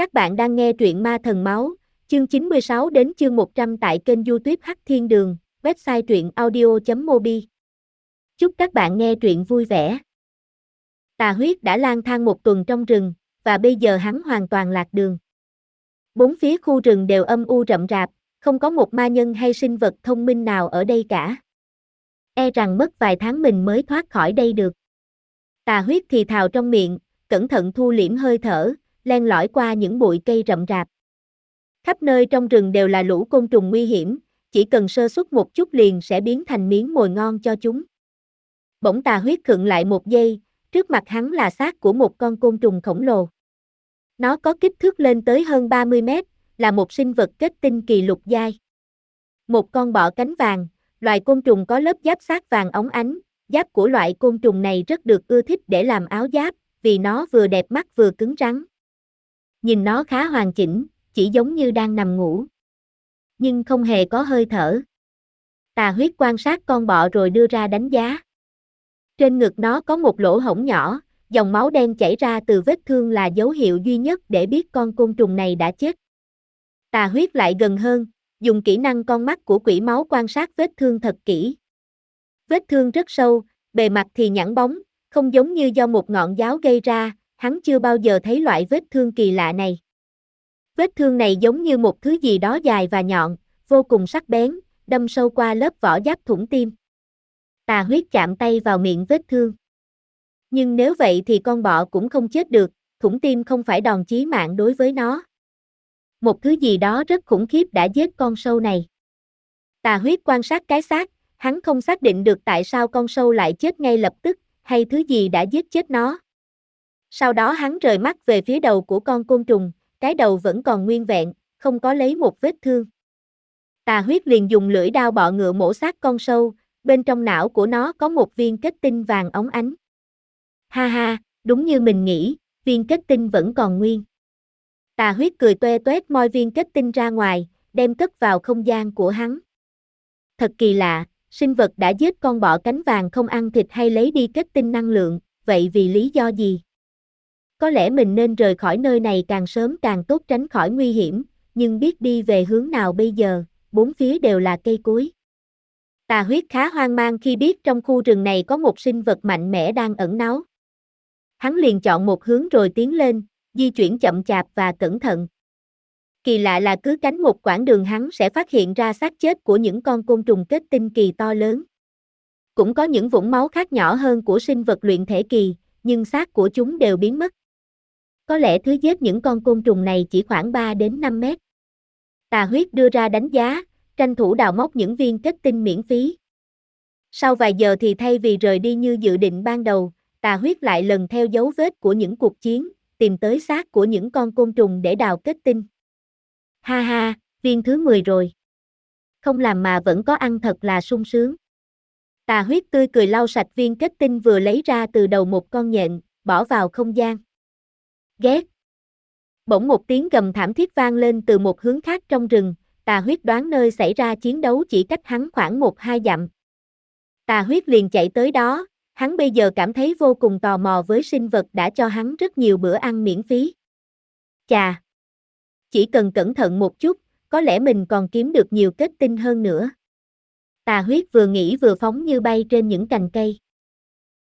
Các bạn đang nghe truyện Ma Thần Máu, chương 96 đến chương 100 tại kênh youtube Hắc Thiên Đường, website truyện audio.mobi. Chúc các bạn nghe truyện vui vẻ. Tà huyết đã lang thang một tuần trong rừng, và bây giờ hắn hoàn toàn lạc đường. Bốn phía khu rừng đều âm u rậm rạp, không có một ma nhân hay sinh vật thông minh nào ở đây cả. E rằng mất vài tháng mình mới thoát khỏi đây được. Tà huyết thì thào trong miệng, cẩn thận thu liễm hơi thở, len lỏi qua những bụi cây rậm rạp. Khắp nơi trong rừng đều là lũ côn trùng nguy hiểm, chỉ cần sơ suất một chút liền sẽ biến thành miếng mồi ngon cho chúng. Bỗng tà huyết khựng lại một giây, trước mặt hắn là xác của một con côn trùng khổng lồ. Nó có kích thước lên tới hơn 30 mét, là một sinh vật kết tinh kỳ lục giai. Một con bọ cánh vàng, loài côn trùng có lớp giáp sát vàng óng ánh, giáp của loại côn trùng này rất được ưa thích để làm áo giáp, vì nó vừa đẹp mắt vừa cứng rắn. Nhìn nó khá hoàn chỉnh, chỉ giống như đang nằm ngủ. Nhưng không hề có hơi thở. Tà huyết quan sát con bọ rồi đưa ra đánh giá. Trên ngực nó có một lỗ hổng nhỏ, dòng máu đen chảy ra từ vết thương là dấu hiệu duy nhất để biết con côn trùng này đã chết. Tà huyết lại gần hơn, dùng kỹ năng con mắt của quỷ máu quan sát vết thương thật kỹ. Vết thương rất sâu, bề mặt thì nhẵn bóng, không giống như do một ngọn giáo gây ra, hắn chưa bao giờ thấy loại vết thương kỳ lạ này. Vết thương này giống như một thứ gì đó dài và nhọn, vô cùng sắc bén, đâm sâu qua lớp vỏ giáp thủng tim. Tà huyết chạm tay vào miệng vết thương. Nhưng nếu vậy thì con bọ cũng không chết được, thủng tim không phải đòn chí mạng đối với nó. Một thứ gì đó rất khủng khiếp đã giết con sâu này. Tà huyết quan sát cái xác, hắn không xác định được tại sao con sâu lại chết ngay lập tức, hay thứ gì đã giết chết nó. Sau đó hắn rời mắt về phía đầu của con côn trùng, cái đầu vẫn còn nguyên vẹn, không có lấy một vết thương. Tà huyết liền dùng lưỡi đao bọ ngựa mổ xác con sâu, bên trong não của nó có một viên kết tinh vàng óng ánh. Ha ha, đúng như mình nghĩ, viên kết tinh vẫn còn nguyên. Tà huyết cười toe toét moi viên kết tinh ra ngoài, đem cất vào không gian của hắn. Thật kỳ lạ, sinh vật đã giết con bọ cánh vàng không ăn thịt hay lấy đi kết tinh năng lượng, vậy vì lý do gì? Có lẽ mình nên rời khỏi nơi này càng sớm càng tốt tránh khỏi nguy hiểm, nhưng biết đi về hướng nào bây giờ, bốn phía đều là cây cối. Tà huyết khá hoang mang khi biết trong khu rừng này có một sinh vật mạnh mẽ đang ẩn náu. Hắn liền chọn một hướng rồi tiến lên, di chuyển chậm chạp và cẩn thận. Kỳ lạ là cứ cánh một quãng đường hắn sẽ phát hiện ra xác chết của những con côn trùng kết tinh kỳ to lớn. Cũng có những vũng máu khác nhỏ hơn của sinh vật luyện thể kỳ, nhưng xác của chúng đều biến mất. Có lẽ thứ giết những con côn trùng này chỉ khoảng 3 đến 5 mét. Tà huyết đưa ra đánh giá, tranh thủ đào móc những viên kết tinh miễn phí. Sau vài giờ thì thay vì rời đi như dự định ban đầu, tà huyết lại lần theo dấu vết của những cuộc chiến, tìm tới xác của những con côn trùng để đào kết tinh. Ha ha, viên thứ 10 rồi. Không làm mà vẫn có ăn thật là sung sướng. Tà huyết tươi cười lau sạch viên kết tinh vừa lấy ra từ đầu một con nhện, bỏ vào không gian. Ghét. Bỗng một tiếng gầm thảm thiết vang lên từ một hướng khác trong rừng, tà huyết đoán nơi xảy ra chiến đấu chỉ cách hắn khoảng một hai dặm. Tà huyết liền chạy tới đó, hắn bây giờ cảm thấy vô cùng tò mò với sinh vật đã cho hắn rất nhiều bữa ăn miễn phí. Chà! Chỉ cần cẩn thận một chút, có lẽ mình còn kiếm được nhiều kết tinh hơn nữa. Tà huyết vừa nghĩ vừa phóng như bay trên những cành cây.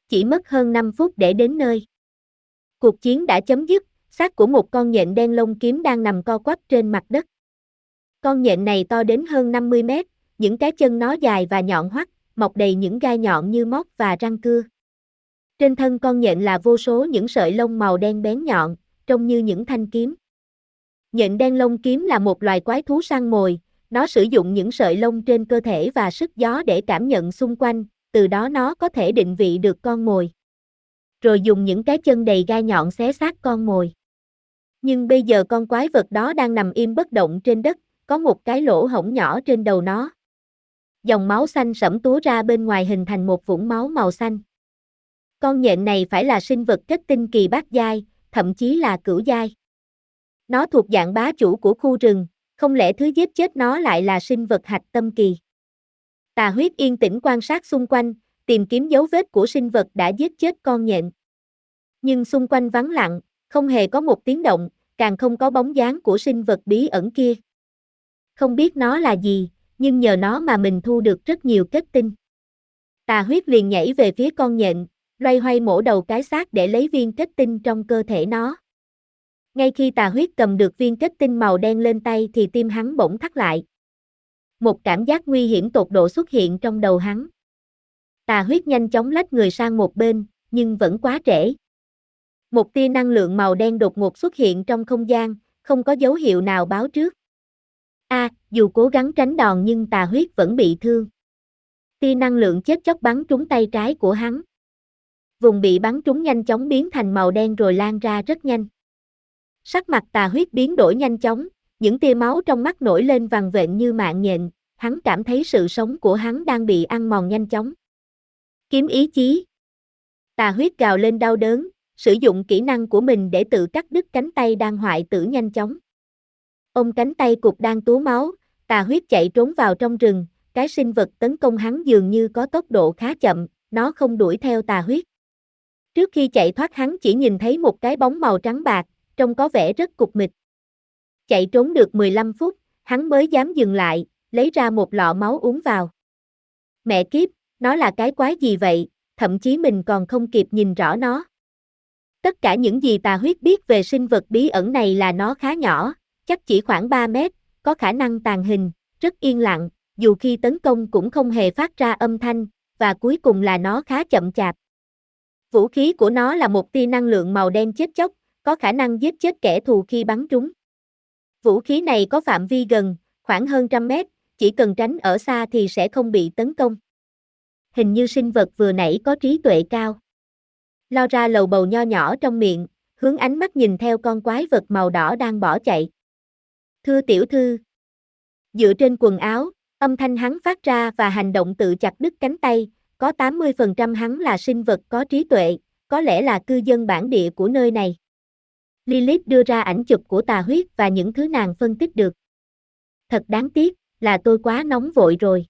Chỉ mất hơn 5 phút để đến nơi. Cuộc chiến đã chấm dứt, xác của một con nhện đen lông kiếm đang nằm co quắp trên mặt đất. Con nhện này to đến hơn 50 mét, những cái chân nó dài và nhọn hoắt, mọc đầy những gai nhọn như móc và răng cưa. Trên thân con nhện là vô số những sợi lông màu đen bén nhọn, trông như những thanh kiếm. Nhện đen lông kiếm là một loài quái thú săn mồi, nó sử dụng những sợi lông trên cơ thể và sức gió để cảm nhận xung quanh, từ đó nó có thể định vị được con mồi. Rồi dùng những cái chân đầy gai nhọn xé xác con mồi. Nhưng bây giờ con quái vật đó đang nằm im bất động trên đất, có một cái lỗ hổng nhỏ trên đầu nó. Dòng máu xanh sẫm túa ra bên ngoài hình thành một vũng máu màu xanh. Con nhện này phải là sinh vật kết tinh kỳ bát giai, thậm chí là cửu giai. Nó thuộc dạng bá chủ của khu rừng, không lẽ thứ giết chết nó lại là sinh vật hạch tâm kỳ. Tà huyết yên tĩnh quan sát xung quanh, tìm kiếm dấu vết của sinh vật đã giết chết con nhện. Nhưng xung quanh vắng lặng, không hề có một tiếng động, càng không có bóng dáng của sinh vật bí ẩn kia. Không biết nó là gì, nhưng nhờ nó mà mình thu được rất nhiều kết tinh. Tà huyết liền nhảy về phía con nhện, loay hoay mổ đầu cái xác để lấy viên kết tinh trong cơ thể nó. Ngay khi tà huyết cầm được viên kết tinh màu đen lên tay thì tim hắn bỗng thắt lại. Một cảm giác nguy hiểm tột độ xuất hiện trong đầu hắn. Tà huyết nhanh chóng lách người sang một bên, nhưng vẫn quá trễ. Một tia năng lượng màu đen đột ngột xuất hiện trong không gian, không có dấu hiệu nào báo trước. A, dù cố gắng tránh đòn nhưng tà huyết vẫn bị thương. Tia năng lượng chết chóc bắn trúng tay trái của hắn. Vùng bị bắn trúng nhanh chóng biến thành màu đen rồi lan ra rất nhanh. Sắc mặt tà huyết biến đổi nhanh chóng, những tia máu trong mắt nổi lên vằn vện như mạng nhện, hắn cảm thấy sự sống của hắn đang bị ăn mòn nhanh chóng. Kiếm ý chí. Tà huyết gào lên đau đớn, sử dụng kỹ năng của mình để tự cắt đứt cánh tay đang hoại tử nhanh chóng. ông cánh tay cục đang túa máu, tà huyết chạy trốn vào trong rừng, cái sinh vật tấn công hắn dường như có tốc độ khá chậm, nó không đuổi theo tà huyết. Trước khi chạy thoát hắn chỉ nhìn thấy một cái bóng màu trắng bạc, trông có vẻ rất cục mịch. Chạy trốn được 15 phút, hắn mới dám dừng lại, lấy ra một lọ máu uống vào. Mẹ kiếp, nó là cái quái gì vậy, thậm chí mình còn không kịp nhìn rõ nó. Tất cả những gì tà huyết biết về sinh vật bí ẩn này là nó khá nhỏ, chắc chỉ khoảng 3 mét, có khả năng tàn hình, rất yên lặng, dù khi tấn công cũng không hề phát ra âm thanh, và cuối cùng là nó khá chậm chạp. Vũ khí của nó là một tia năng lượng màu đen chết chóc, có khả năng giết chết kẻ thù khi bắn trúng. Vũ khí này có phạm vi gần, khoảng hơn trăm mét, chỉ cần tránh ở xa thì sẽ không bị tấn công. Hình như sinh vật vừa nãy có trí tuệ cao. Lao ra lầu bầu nho nhỏ trong miệng, hướng ánh mắt nhìn theo con quái vật màu đỏ đang bỏ chạy. Thưa tiểu thư. Dựa trên quần áo, âm thanh hắn phát ra và hành động tự chặt đứt cánh tay, có 80% hắn là sinh vật có trí tuệ, có lẽ là cư dân bản địa của nơi này. Lilith đưa ra ảnh chụp của tà huyết và những thứ nàng phân tích được. Thật đáng tiếc, là tôi quá nóng vội rồi.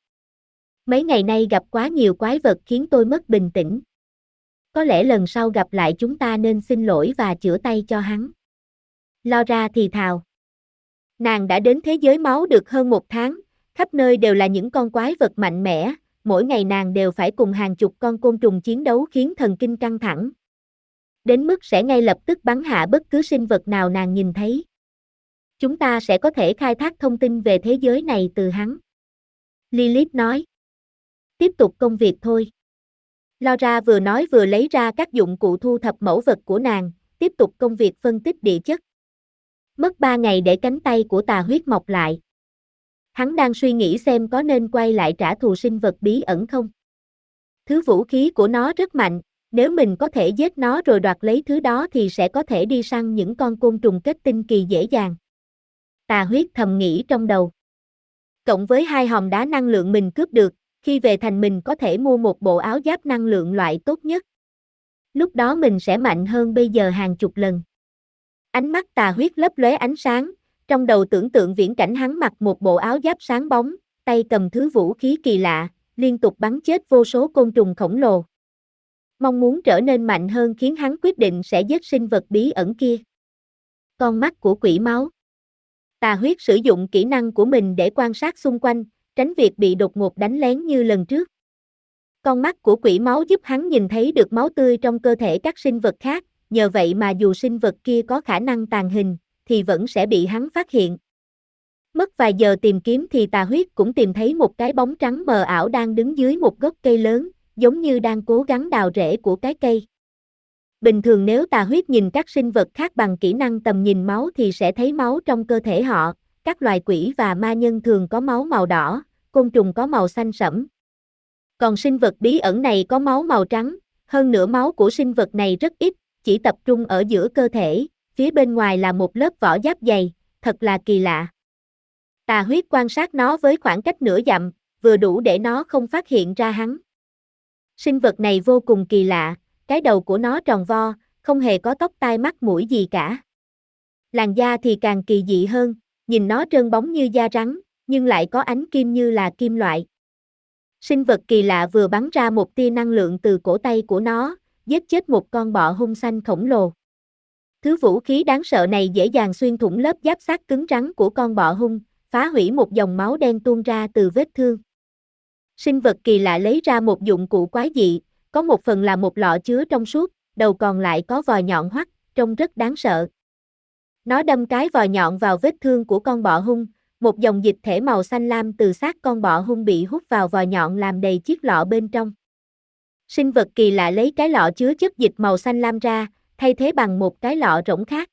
Mấy ngày nay gặp quá nhiều quái vật khiến tôi mất bình tĩnh. Có lẽ lần sau gặp lại chúng ta nên xin lỗi và chữa tay cho hắn. Lo ra thì thào. Nàng đã đến thế giới máu được hơn một tháng, khắp nơi đều là những con quái vật mạnh mẽ, mỗi ngày nàng đều phải cùng hàng chục con côn trùng chiến đấu khiến thần kinh căng thẳng. Đến mức sẽ ngay lập tức bắn hạ bất cứ sinh vật nào nàng nhìn thấy. Chúng ta sẽ có thể khai thác thông tin về thế giới này từ hắn. Lilith nói. Tiếp tục công việc thôi. Laura vừa nói vừa lấy ra các dụng cụ thu thập mẫu vật của nàng, tiếp tục công việc phân tích địa chất. Mất ba ngày để cánh tay của tà huyết mọc lại. Hắn đang suy nghĩ xem có nên quay lại trả thù sinh vật bí ẩn không. Thứ vũ khí của nó rất mạnh, nếu mình có thể giết nó rồi đoạt lấy thứ đó thì sẽ có thể đi săn những con côn trùng kết tinh kỳ dễ dàng. Tà huyết thầm nghĩ trong đầu. Cộng với hai hòn đá năng lượng mình cướp được, khi về thành mình có thể mua một bộ áo giáp năng lượng loại tốt nhất. Lúc đó mình sẽ mạnh hơn bây giờ hàng chục lần. Ánh mắt tà huyết lấp lóe ánh sáng, trong đầu tưởng tượng viễn cảnh hắn mặc một bộ áo giáp sáng bóng, tay cầm thứ vũ khí kỳ lạ, liên tục bắn chết vô số côn trùng khổng lồ. Mong muốn trở nên mạnh hơn khiến hắn quyết định sẽ giết sinh vật bí ẩn kia. Con mắt của quỷ máu. Tà huyết sử dụng kỹ năng của mình để quan sát xung quanh, tránh việc bị đột ngột đánh lén như lần trước. Con mắt của quỷ máu giúp hắn nhìn thấy được máu tươi trong cơ thể các sinh vật khác, nhờ vậy mà dù sinh vật kia có khả năng tàn hình, thì vẫn sẽ bị hắn phát hiện. Mất vài giờ tìm kiếm thì tà huyết cũng tìm thấy một cái bóng trắng mờ ảo đang đứng dưới một gốc cây lớn, giống như đang cố gắng đào rễ của cái cây. Bình thường nếu tà huyết nhìn các sinh vật khác bằng kỹ năng tầm nhìn máu thì sẽ thấy máu trong cơ thể họ, các loài quỷ và ma nhân thường có máu màu đỏ, côn trùng có màu xanh sẫm. Còn sinh vật bí ẩn này có máu màu trắng, hơn nữa máu của sinh vật này rất ít, chỉ tập trung ở giữa cơ thể, phía bên ngoài là một lớp vỏ giáp dày, thật là kỳ lạ. Tà huyết quan sát nó với khoảng cách nửa dặm, vừa đủ để nó không phát hiện ra hắn. Sinh vật này vô cùng kỳ lạ, cái đầu của nó tròn vo, không hề có tóc tai mắt mũi gì cả. Làn da thì càng kỳ dị hơn, nhìn nó trơn bóng như da rắn, nhưng lại có ánh kim như là kim loại. Sinh vật kỳ lạ vừa bắn ra một tia năng lượng từ cổ tay của nó, giết chết một con bọ hung xanh khổng lồ. Thứ vũ khí đáng sợ này dễ dàng xuyên thủng lớp giáp sát cứng rắn của con bọ hung, phá hủy một dòng máu đen tuôn ra từ vết thương. Sinh vật kỳ lạ lấy ra một dụng cụ quái dị, có một phần là một lọ chứa trong suốt, đầu còn lại có vòi nhọn hoắt, trông rất đáng sợ. Nó đâm cái vòi nhọn vào vết thương của con bọ hung, một dòng dịch thể màu xanh lam từ xác con bọ hung bị hút vào vòi nhọn làm đầy chiếc lọ bên trong. Sinh vật kỳ lạ lấy cái lọ chứa chất dịch màu xanh lam ra, thay thế bằng một cái lọ rỗng khác.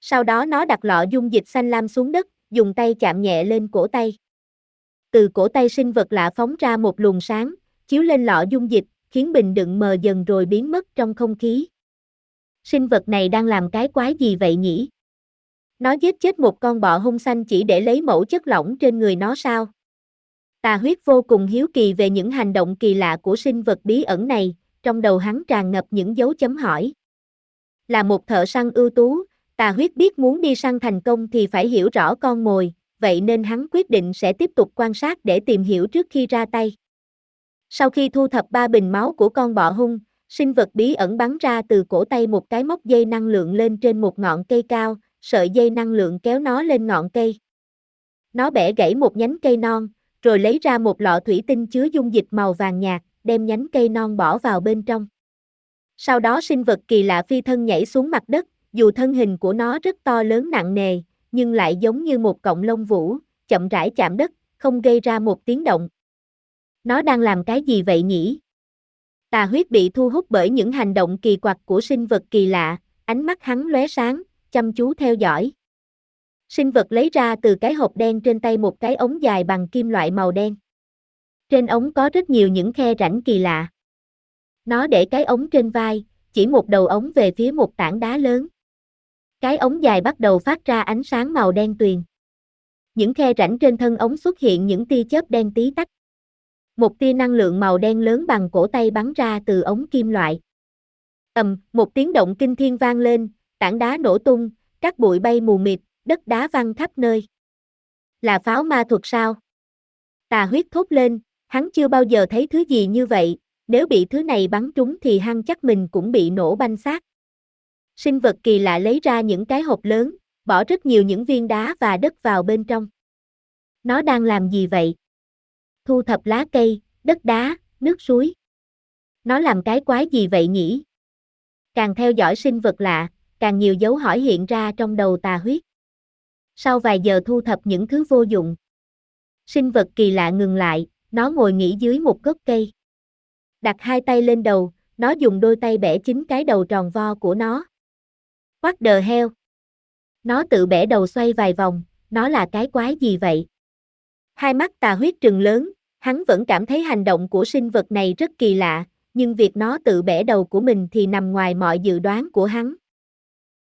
Sau đó nó đặt lọ dung dịch xanh lam xuống đất, dùng tay chạm nhẹ lên cổ tay. Từ cổ tay sinh vật lạ phóng ra một luồng sáng, chiếu lên lọ dung dịch, khiến bình đựng mờ dần rồi biến mất trong không khí. Sinh vật này đang làm cái quái gì vậy nhỉ? Nó giết chết một con bọ hung xanh chỉ để lấy mẫu chất lỏng trên người nó sao? Tà huyết vô cùng hiếu kỳ về những hành động kỳ lạ của sinh vật bí ẩn này, trong đầu hắn tràn ngập những dấu chấm hỏi. Là một thợ săn ưu tú, tà huyết biết muốn đi săn thành công thì phải hiểu rõ con mồi, vậy nên hắn quyết định sẽ tiếp tục quan sát để tìm hiểu trước khi ra tay. Sau khi thu thập ba bình máu của con bọ hung, sinh vật bí ẩn bắn ra từ cổ tay một cái móc dây năng lượng lên trên một ngọn cây cao, sợi dây năng lượng kéo nó lên ngọn cây. Nó bẻ gãy một nhánh cây non, rồi lấy ra một lọ thủy tinh chứa dung dịch màu vàng nhạt, đem nhánh cây non bỏ vào bên trong. Sau đó sinh vật kỳ lạ phi thân nhảy xuống mặt đất, dù thân hình của nó rất to lớn nặng nề, nhưng lại giống như một cọng lông vũ, chậm rãi chạm đất, không gây ra một tiếng động. Nó đang làm cái gì vậy nhỉ? Tà huyết bị thu hút bởi những hành động kỳ quặc của sinh vật kỳ lạ, ánh mắt hắn lóe sáng, chăm chú theo dõi. Sinh vật lấy ra từ cái hộp đen trên tay một cái ống dài bằng kim loại màu đen. Trên ống có rất nhiều những khe rãnh kỳ lạ. Nó để cái ống trên vai, chỉ một đầu ống về phía một tảng đá lớn. Cái ống dài bắt đầu phát ra ánh sáng màu đen tuyền. Những khe rãnh trên thân ống xuất hiện những tia chớp đen tí tách. Một tia năng lượng màu đen lớn bằng cổ tay bắn ra từ ống kim loại. ầm, một tiếng động kinh thiên vang lên, tảng đá nổ tung, các bụi bay mù mịt, đất đá văng khắp nơi. Là pháo ma thuật sao? Tà huyết thốt lên, hắn chưa bao giờ thấy thứ gì như vậy, nếu bị thứ này bắn trúng thì hắn chắc mình cũng bị nổ banh xác. Sinh vật kỳ lạ lấy ra những cái hộp lớn, bỏ rất nhiều những viên đá và đất vào bên trong. Nó đang làm gì vậy? Thu thập lá cây, đất đá, nước suối. Nó làm cái quái gì vậy nhỉ? Càng theo dõi sinh vật lạ, càng nhiều dấu hỏi hiện ra trong đầu tà huyết. Sau vài giờ thu thập những thứ vô dụng, sinh vật kỳ lạ ngừng lại, nó ngồi nghỉ dưới một gốc cây. Đặt hai tay lên đầu, nó dùng đôi tay bẻ chính cái đầu tròn vo của nó. Quắc đờ heo. Nó tự bẻ đầu xoay vài vòng, nó là cái quái gì vậy? Hai mắt tà huyết trừng lớn, hắn vẫn cảm thấy hành động của sinh vật này rất kỳ lạ, nhưng việc nó tự bẻ đầu của mình thì nằm ngoài mọi dự đoán của hắn.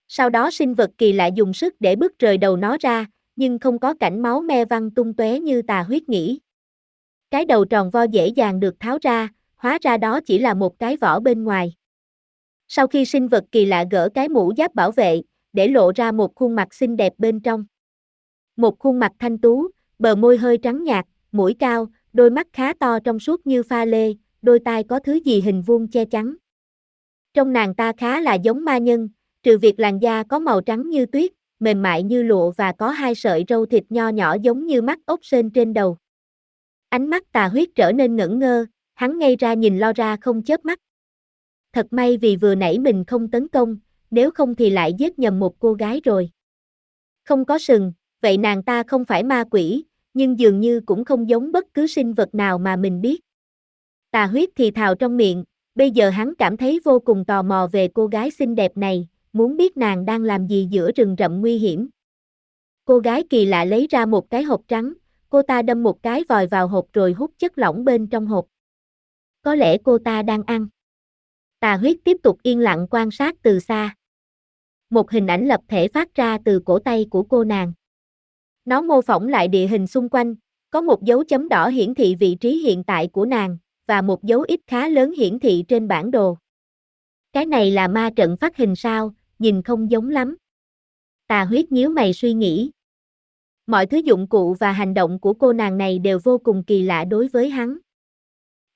Sau đó sinh vật kỳ lạ dùng sức để bước rời đầu nó ra, nhưng không có cảnh máu me văng tung tóe như tà huyết nghĩ. Cái đầu tròn vo dễ dàng được tháo ra, hóa ra đó chỉ là một cái vỏ bên ngoài. Sau khi sinh vật kỳ lạ gỡ cái mũ giáp bảo vệ, để lộ ra một khuôn mặt xinh đẹp bên trong. Một khuôn mặt thanh tú, bờ môi hơi trắng nhạt, mũi cao, đôi mắt khá to trong suốt như pha lê, đôi tai có thứ gì hình vuông che chắn. Trong nàng ta khá là giống ma nhân, trừ việc làn da có màu trắng như tuyết, mềm mại như lụa và có hai sợi râu thịt nho nhỏ giống như mắt ốc sên trên đầu. Ánh mắt tà huyết trở nên ngẩn ngơ, hắn ngay ra nhìn lo ra không chớp mắt. Thật may vì vừa nãy mình không tấn công, nếu không thì lại giết nhầm một cô gái rồi. Không có sừng, vậy nàng ta không phải ma quỷ, nhưng dường như cũng không giống bất cứ sinh vật nào mà mình biết. Tà huyết thì thào trong miệng, bây giờ hắn cảm thấy vô cùng tò mò về cô gái xinh đẹp này, muốn biết nàng đang làm gì giữa rừng rậm nguy hiểm. Cô gái kỳ lạ lấy ra một cái hộp trắng, cô ta đâm một cái vòi vào hộp rồi hút chất lỏng bên trong hộp. Có lẽ cô ta đang ăn. Tà huyết tiếp tục yên lặng quan sát từ xa. Một hình ảnh lập thể phát ra từ cổ tay của cô nàng. Nó mô phỏng lại địa hình xung quanh, có một dấu chấm đỏ hiển thị vị trí hiện tại của nàng, và một dấu ít khá lớn hiển thị trên bản đồ. Cái này là ma trận phát hình sao, nhìn không giống lắm. Tà huyết nhíu mày suy nghĩ. Mọi thứ dụng cụ và hành động của cô nàng này đều vô cùng kỳ lạ đối với hắn.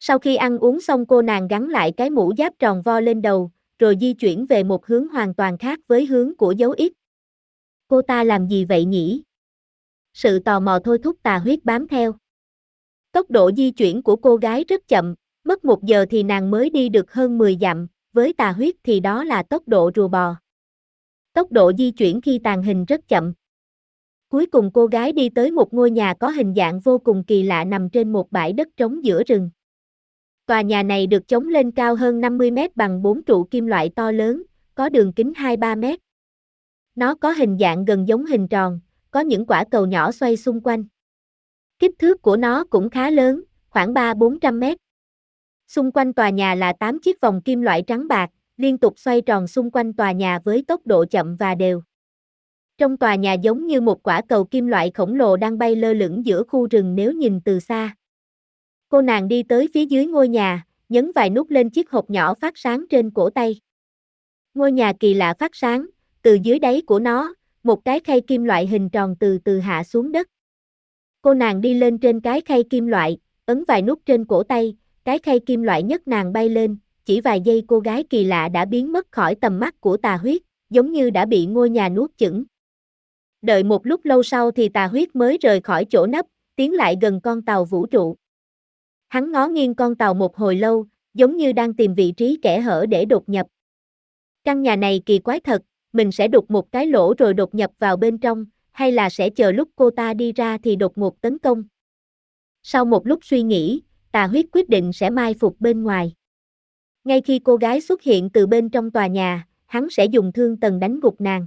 Sau khi ăn uống xong cô nàng gắn lại cái mũ giáp tròn vo lên đầu, rồi di chuyển về một hướng hoàn toàn khác với hướng của dấu X. Cô ta làm gì vậy nhỉ? Sự tò mò thôi thúc tà huyết bám theo. Tốc độ di chuyển của cô gái rất chậm, mất một giờ thì nàng mới đi được hơn 10 dặm, với tà huyết thì đó là tốc độ rùa bò. Tốc độ di chuyển khi tàn hình rất chậm. Cuối cùng cô gái đi tới một ngôi nhà có hình dạng vô cùng kỳ lạ nằm trên một bãi đất trống giữa rừng. Tòa nhà này được chống lên cao hơn 50 mét bằng 4 trụ kim loại to lớn, có đường kính 2-3 mét. Nó có hình dạng gần giống hình tròn, có những quả cầu nhỏ xoay xung quanh. Kích thước của nó cũng khá lớn, khoảng 3-400 mét. Xung quanh tòa nhà là 8 chiếc vòng kim loại trắng bạc, liên tục xoay tròn xung quanh tòa nhà với tốc độ chậm và đều. Trong tòa nhà giống như một quả cầu kim loại khổng lồ đang bay lơ lửng giữa khu rừng nếu nhìn từ xa. Cô nàng đi tới phía dưới ngôi nhà, nhấn vài nút lên chiếc hộp nhỏ phát sáng trên cổ tay. Ngôi nhà kỳ lạ phát sáng, từ dưới đáy của nó, một cái khay kim loại hình tròn từ từ hạ xuống đất. Cô nàng đi lên trên cái khay kim loại, ấn vài nút trên cổ tay, cái khay kim loại nhấc nàng bay lên, chỉ vài giây cô gái kỳ lạ đã biến mất khỏi tầm mắt của tà huyết, giống như đã bị ngôi nhà nuốt chửng. Đợi một lúc lâu sau thì tà huyết mới rời khỏi chỗ nấp, tiến lại gần con tàu vũ trụ. Hắn ngó nghiêng con tàu một hồi lâu, giống như đang tìm vị trí kẻ hở để đột nhập. Căn nhà này kỳ quái thật, mình sẽ đục một cái lỗ rồi đột nhập vào bên trong, hay là sẽ chờ lúc cô ta đi ra thì đột ngột tấn công. Sau một lúc suy nghĩ, tà huyết quyết định sẽ mai phục bên ngoài. Ngay khi cô gái xuất hiện từ bên trong tòa nhà, hắn sẽ dùng thương tần đánh gục nàng.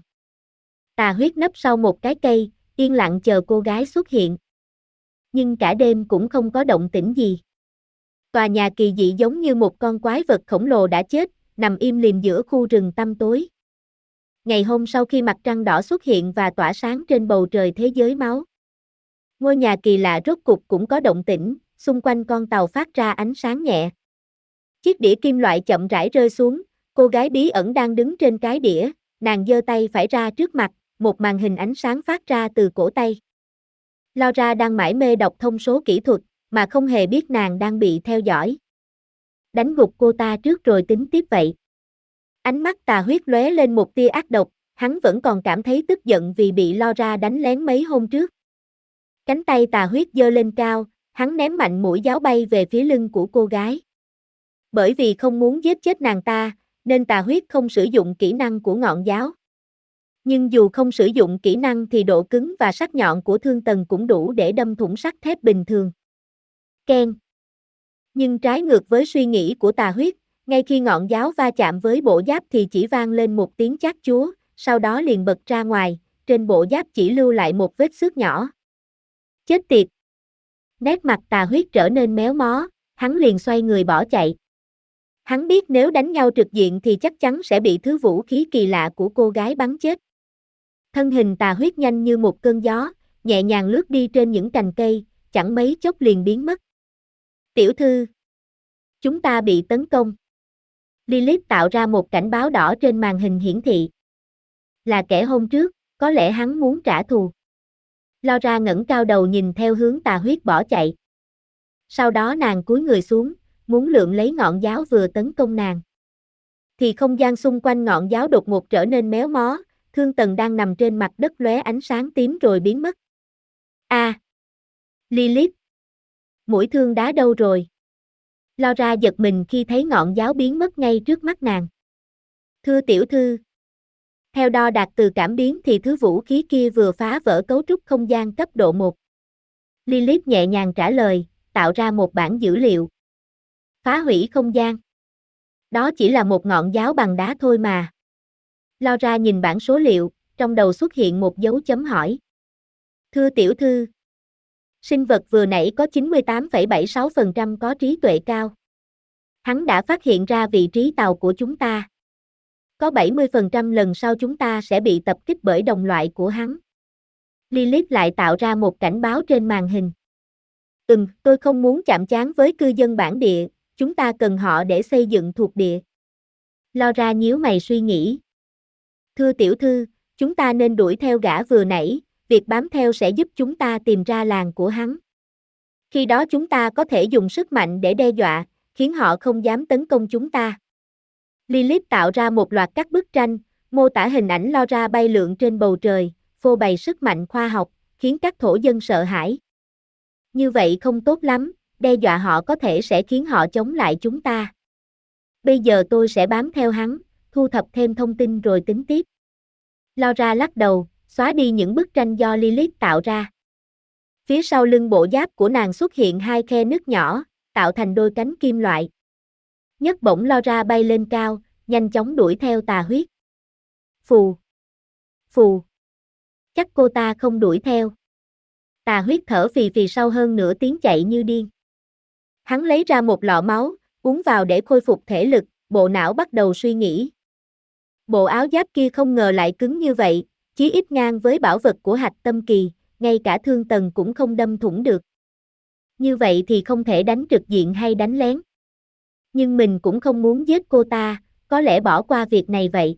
Tà huyết nấp sau một cái cây, yên lặng chờ cô gái xuất hiện. Nhưng cả đêm cũng không có động tĩnh gì. Tòa nhà kỳ dị giống như một con quái vật khổng lồ đã chết, nằm im lìm giữa khu rừng tăm tối. Ngày hôm sau khi mặt trăng đỏ xuất hiện và tỏa sáng trên bầu trời thế giới máu. Ngôi nhà kỳ lạ rốt cục cũng có động tĩnh, xung quanh con tàu phát ra ánh sáng nhẹ. Chiếc đĩa kim loại chậm rãi rơi xuống, cô gái bí ẩn đang đứng trên cái đĩa, nàng giơ tay phải ra trước mặt, một màn hình ánh sáng phát ra từ cổ tay. Laura đang mải mê đọc thông số kỹ thuật, mà không hề biết nàng đang bị theo dõi. Đánh gục cô ta trước rồi tính tiếp vậy. Ánh mắt tà huyết lóe lên một tia ác độc, hắn vẫn còn cảm thấy tức giận vì bị Laura đánh lén mấy hôm trước. Cánh tay tà huyết giơ lên cao, hắn ném mạnh mũi giáo bay về phía lưng của cô gái. Bởi vì không muốn giết chết nàng ta, nên tà huyết không sử dụng kỹ năng của ngọn giáo. Nhưng dù không sử dụng kỹ năng thì độ cứng và sắc nhọn của thương tần cũng đủ để đâm thủng sắt thép bình thường. Ken. Nhưng trái ngược với suy nghĩ của tà huyết, ngay khi ngọn giáo va chạm với bộ giáp thì chỉ vang lên một tiếng chát chúa, sau đó liền bật ra ngoài, trên bộ giáp chỉ lưu lại một vết xước nhỏ. Chết tiệt! Nét mặt tà huyết trở nên méo mó, hắn liền xoay người bỏ chạy. Hắn biết nếu đánh nhau trực diện thì chắc chắn sẽ bị thứ vũ khí kỳ lạ của cô gái bắn chết. Thân hình tà huyết nhanh như một cơn gió, nhẹ nhàng lướt đi trên những cành cây, chẳng mấy chốc liền biến mất. Tiểu thư, chúng ta bị tấn công. Lilith tạo ra một cảnh báo đỏ trên màn hình hiển thị. Là kẻ hôm trước, có lẽ hắn muốn trả thù. lo ra ngẩng cao đầu nhìn theo hướng tà huyết bỏ chạy. Sau đó nàng cúi người xuống, muốn lượm lấy ngọn giáo vừa tấn công nàng. Thì không gian xung quanh ngọn giáo đột ngột trở nên méo mó, thương tần đang nằm trên mặt đất lóe ánh sáng tím rồi biến mất. A. À, Lilith. Mũi thương đá đâu rồi? Laura giật mình khi thấy ngọn giáo biến mất ngay trước mắt nàng. Thưa tiểu thư. Theo đo đạt từ cảm biến thì thứ vũ khí kia vừa phá vỡ cấu trúc không gian cấp độ 1. Lilith nhẹ nhàng trả lời, tạo ra một bản dữ liệu. Phá hủy không gian. Đó chỉ là một ngọn giáo bằng đá thôi mà. Laura nhìn bản số liệu, trong đầu xuất hiện một dấu chấm hỏi. Thưa tiểu thư, sinh vật vừa nãy có 98,76% có trí tuệ cao. Hắn đã phát hiện ra vị trí tàu của chúng ta. Có 70% lần sau chúng ta sẽ bị tập kích bởi đồng loại của hắn. Lilith lại tạo ra một cảnh báo trên màn hình. Ừm, tôi không muốn chạm chán với cư dân bản địa, chúng ta cần họ để xây dựng thuộc địa. Lo Ra nhíu mày suy nghĩ. Thưa tiểu thư, chúng ta nên đuổi theo gã vừa nãy, việc bám theo sẽ giúp chúng ta tìm ra làng của hắn. Khi đó chúng ta có thể dùng sức mạnh để đe dọa, khiến họ không dám tấn công chúng ta. Lilith tạo ra một loạt các bức tranh, mô tả hình ảnh Lo Ra bay lượn trên bầu trời, phô bày sức mạnh khoa học, khiến các thổ dân sợ hãi. Như vậy không tốt lắm, đe dọa họ có thể sẽ khiến họ chống lại chúng ta. Bây giờ tôi sẽ bám theo hắn, thu thập thêm thông tin rồi tính tiếp. Laura lắc đầu, xóa đi những bức tranh do Lilith tạo ra. Phía sau lưng bộ giáp của nàng xuất hiện hai khe nứt nhỏ, tạo thành đôi cánh kim loại. Nhất bổng Laura bay lên cao, nhanh chóng đuổi theo tà huyết. Phù. Phù. Chắc cô ta không đuổi theo. Tà huyết thở phì phì sau hơn nửa tiếng chạy như điên. Hắn lấy ra một lọ máu, uống vào để khôi phục thể lực, bộ não bắt đầu suy nghĩ. Bộ áo giáp kia không ngờ lại cứng như vậy, chí ít ngang với bảo vật của hạch tâm kỳ, ngay cả thương tần cũng không đâm thủng được. Như vậy thì không thể đánh trực diện hay đánh lén. Nhưng mình cũng không muốn giết cô ta, có lẽ bỏ qua việc này vậy.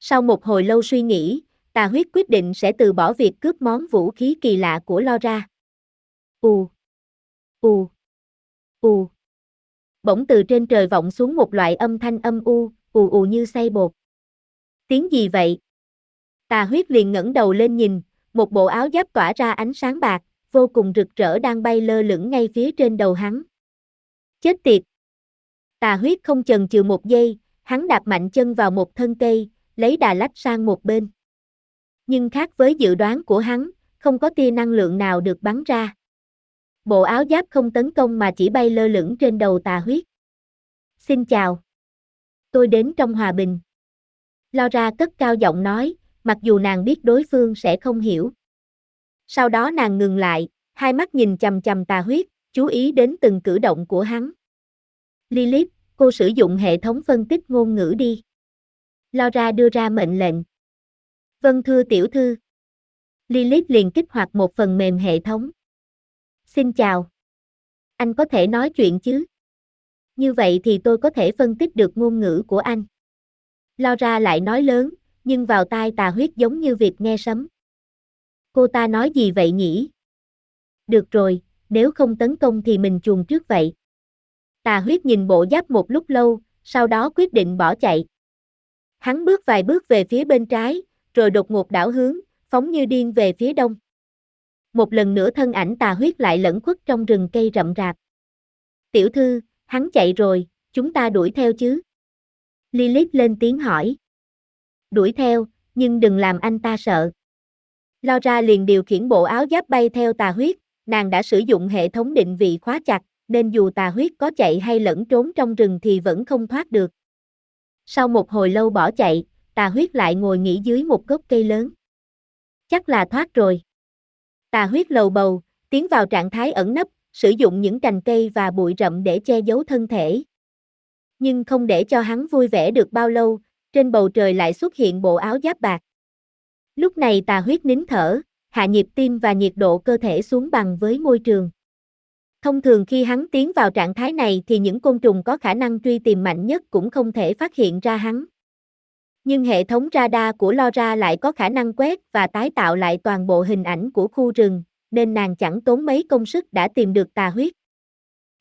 Sau một hồi lâu suy nghĩ, tà huyết quyết định sẽ từ bỏ việc cướp món vũ khí kỳ lạ của Lora. Ù. Ù. Ù. Bỗng từ trên trời vọng xuống một loại âm thanh âm u, ù ù như say bột. Tiếng gì vậy? Tà huyết liền ngẩng đầu lên nhìn, một bộ áo giáp tỏa ra ánh sáng bạc, vô cùng rực rỡ đang bay lơ lửng ngay phía trên đầu hắn. Chết tiệt! Tà huyết không chần chừ một giây, hắn đạp mạnh chân vào một thân cây, lấy đà lách sang một bên. Nhưng khác với dự đoán của hắn, không có tia năng lượng nào được bắn ra. Bộ áo giáp không tấn công mà chỉ bay lơ lửng trên đầu tà huyết. Xin chào. Tôi đến trong hòa bình. Laura cất cao giọng nói, mặc dù nàng biết đối phương sẽ không hiểu. Sau đó nàng ngừng lại, hai mắt nhìn chầm chầm tà huyết, chú ý đến từng cử động của hắn. Lilith, cô sử dụng hệ thống phân tích ngôn ngữ đi. Laura đưa ra mệnh lệnh. Vâng thưa tiểu thư. Lilith liền kích hoạt một phần mềm hệ thống. Xin chào. Anh có thể nói chuyện chứ? Như vậy thì tôi có thể phân tích được ngôn ngữ của anh. Laura lại nói lớn, nhưng vào tai tà huyết giống như việc nghe sấm. Cô ta nói gì vậy nhỉ? Được rồi, nếu không tấn công thì mình chuồn trước vậy. Tà huyết nhìn bộ giáp một lúc lâu, sau đó quyết định bỏ chạy. Hắn bước vài bước về phía bên trái, rồi đột ngột đảo hướng, phóng như điên về phía đông. Một lần nữa thân ảnh tà huyết lại lẫn khuất trong rừng cây rậm rạp. Tiểu thư, hắn chạy rồi, chúng ta đuổi theo chứ? Lilith lên tiếng hỏi. Đuổi theo, nhưng đừng làm anh ta sợ. Laura liền điều khiển bộ áo giáp bay theo tà huyết, nàng đã sử dụng hệ thống định vị khóa chặt, nên dù tà huyết có chạy hay lẫn trốn trong rừng thì vẫn không thoát được. Sau một hồi lâu bỏ chạy, tà huyết lại ngồi nghỉ dưới một gốc cây lớn. Chắc là thoát rồi. Tà huyết lầu bầu, tiến vào trạng thái ẩn nấp, sử dụng những cành cây và bụi rậm để che giấu thân thể. Nhưng không để cho hắn vui vẻ được bao lâu, trên bầu trời lại xuất hiện bộ áo giáp bạc. Lúc này tà huyết nín thở, hạ nhịp tim và nhiệt độ cơ thể xuống bằng với môi trường. Thông thường khi hắn tiến vào trạng thái này thì những côn trùng có khả năng truy tìm mạnh nhất cũng không thể phát hiện ra hắn. Nhưng hệ thống radar của Lora lại có khả năng quét và tái tạo lại toàn bộ hình ảnh của khu rừng, nên nàng chẳng tốn mấy công sức đã tìm được tà huyết.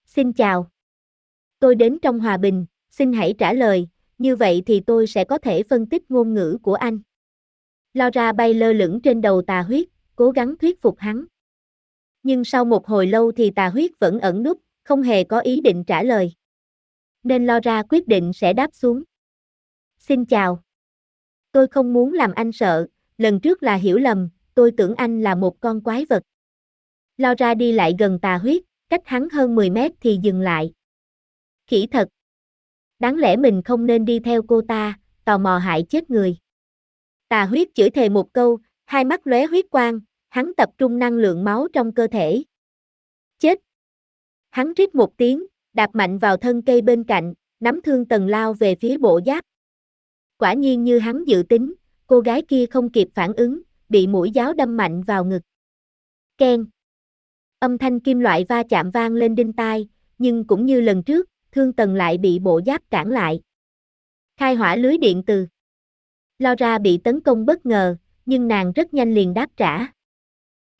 Xin chào. Tôi đến trong hòa bình, xin hãy trả lời, như vậy thì tôi sẽ có thể phân tích ngôn ngữ của anh. Laura bay lơ lửng trên đầu tà huyết, cố gắng thuyết phục hắn. Nhưng sau một hồi lâu thì tà huyết vẫn ẩn núp, không hề có ý định trả lời. Nên Laura quyết định sẽ đáp xuống. Xin chào. Tôi không muốn làm anh sợ, lần trước là hiểu lầm, tôi tưởng anh là một con quái vật. Laura đi lại gần tà huyết, cách hắn hơn 10 mét thì dừng lại. Khỉ thật. Đáng lẽ mình không nên đi theo cô ta, tò mò hại chết người. Tà huyết chửi thề một câu, hai mắt lóe huyết quang, hắn tập trung năng lượng máu trong cơ thể. Chết! Hắn rít một tiếng, đạp mạnh vào thân cây bên cạnh, nắm thương tần lao về phía bộ giáp. Quả nhiên như hắn dự tính, cô gái kia không kịp phản ứng, bị mũi giáo đâm mạnh vào ngực. Ken! Âm thanh kim loại va chạm vang lên đinh tai, nhưng cũng như lần trước, thương tần lại bị bộ giáp cản lại. Khai hỏa lưới điện từ. Laura bị tấn công bất ngờ, nhưng nàng rất nhanh liền đáp trả.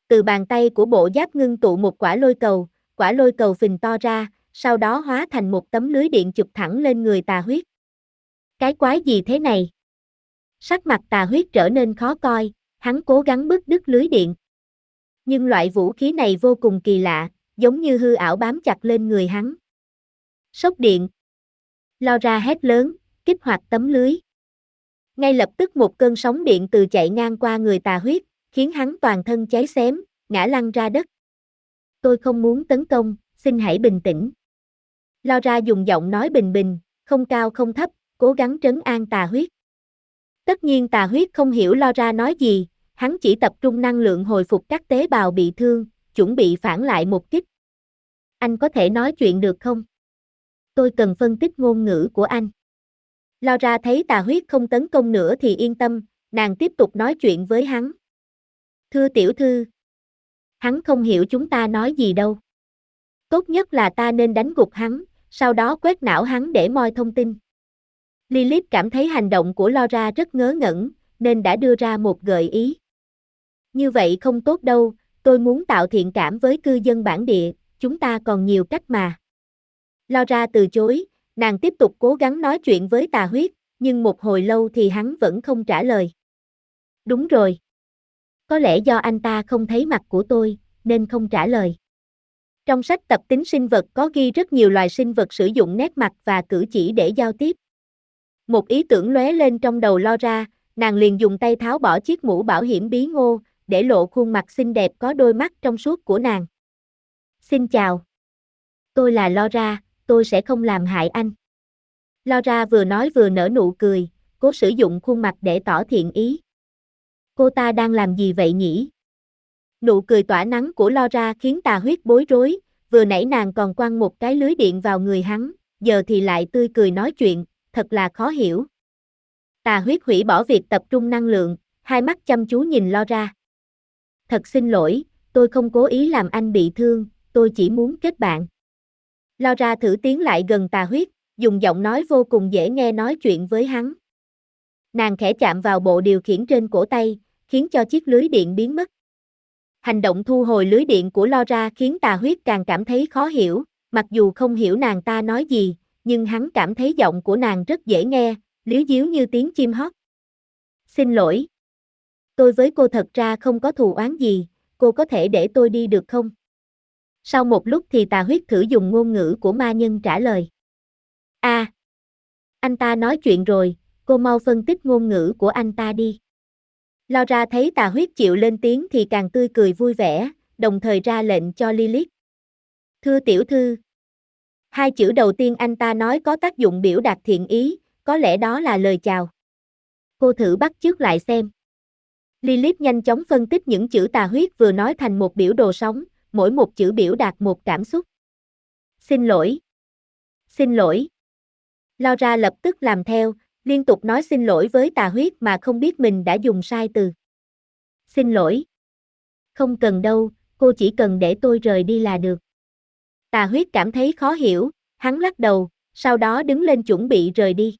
Từ bàn tay của bộ giáp ngưng tụ một quả lôi cầu, quả lôi cầu phình to ra, sau đó hóa thành một tấm lưới điện chụp thẳng lên người tà huyết. Cái quái gì thế này? Sắc mặt tà huyết trở nên khó coi, hắn cố gắng bứt đứt lưới điện. Nhưng loại vũ khí này vô cùng kỳ lạ, giống như hư ảo bám chặt lên người hắn. Sốc điện. Lo ra hét lớn, kích hoạt tấm lưới. Ngay lập tức một cơn sóng điện từ chạy ngang qua người tà huyết, khiến hắn toàn thân cháy xém, ngã lăn ra đất. Tôi không muốn tấn công, xin hãy bình tĩnh. Lo ra dùng giọng nói bình bình, không cao không thấp, cố gắng trấn an tà huyết. Tất nhiên tà huyết không hiểu lo ra nói gì, hắn chỉ tập trung năng lượng hồi phục các tế bào bị thương, chuẩn bị phản lại một kích. Anh có thể nói chuyện được không? Tôi cần phân tích ngôn ngữ của anh. Lo ra thấy tà huyết không tấn công nữa thì yên tâm, nàng tiếp tục nói chuyện với hắn. Thưa tiểu thư. Hắn không hiểu chúng ta nói gì đâu. Tốt nhất là ta nên đánh gục hắn, sau đó quét não hắn để moi thông tin. Lilith cảm thấy hành động của Laura rất ngớ ngẩn, nên đã đưa ra một gợi ý. Như vậy không tốt đâu, tôi muốn tạo thiện cảm với cư dân bản địa, chúng ta còn nhiều cách mà. Laura từ chối, nàng tiếp tục cố gắng nói chuyện với tà huyết, nhưng một hồi lâu thì hắn vẫn không trả lời. Đúng rồi. Có lẽ do anh ta không thấy mặt của tôi, nên không trả lời. Trong sách tập tính sinh vật có ghi rất nhiều loài sinh vật sử dụng nét mặt và cử chỉ để giao tiếp. Một ý tưởng lóe lên trong đầu lo ra, nàng liền dùng tay tháo bỏ chiếc mũ bảo hiểm bí ngô, để lộ khuôn mặt xinh đẹp có đôi mắt trong suốt của nàng. Xin chào. Tôi là Laura, tôi sẽ không làm hại anh. Laura vừa nói vừa nở nụ cười, cố sử dụng khuôn mặt để tỏ thiện ý. Cô ta đang làm gì vậy nhỉ? Nụ cười tỏa nắng của Laura khiến tà huyết bối rối, vừa nãy nàng còn quăng một cái lưới điện vào người hắn, giờ thì lại tươi cười nói chuyện, thật là khó hiểu. Tà huyết hủy bỏ việc tập trung năng lượng, hai mắt chăm chú nhìn Lo Ra. Thật xin lỗi, tôi không cố ý làm anh bị thương, tôi chỉ muốn kết bạn. Lo Ra thử tiến lại gần tà huyết, dùng giọng nói vô cùng dễ nghe nói chuyện với hắn. Nàng khẽ chạm vào bộ điều khiển trên cổ tay, khiến cho chiếc lưới điện biến mất. Hành động thu hồi lưới điện của Lo Ra khiến tà huyết càng cảm thấy khó hiểu, mặc dù không hiểu nàng ta nói gì, nhưng hắn cảm thấy giọng của nàng rất dễ nghe, líu díu như tiếng chim hót. Xin lỗi. Tôi với cô thật ra không có thù oán gì, cô có thể để tôi đi được không? Sau một lúc thì tà huyết thử dùng ngôn ngữ của ma nhân trả lời. a à, anh ta nói chuyện rồi, cô mau phân tích ngôn ngữ của anh ta đi. lo ra thấy tà huyết chịu lên tiếng thì càng tươi cười vui vẻ, đồng thời ra lệnh cho Lilith. Thưa tiểu thư. Hai chữ đầu tiên anh ta nói có tác dụng biểu đạt thiện ý, có lẽ đó là lời chào. Cô thử bắt chước lại xem. Lilith nhanh chóng phân tích những chữ tà huyết vừa nói thành một biểu đồ sống, mỗi một chữ biểu đạt một cảm xúc. Xin lỗi. Xin lỗi. Lao ra lập tức làm theo, liên tục nói xin lỗi với tà huyết mà không biết mình đã dùng sai từ. Xin lỗi. Không cần đâu, cô chỉ cần để tôi rời đi là được. Tà huyết cảm thấy khó hiểu, hắn lắc đầu, sau đó đứng lên chuẩn bị rời đi.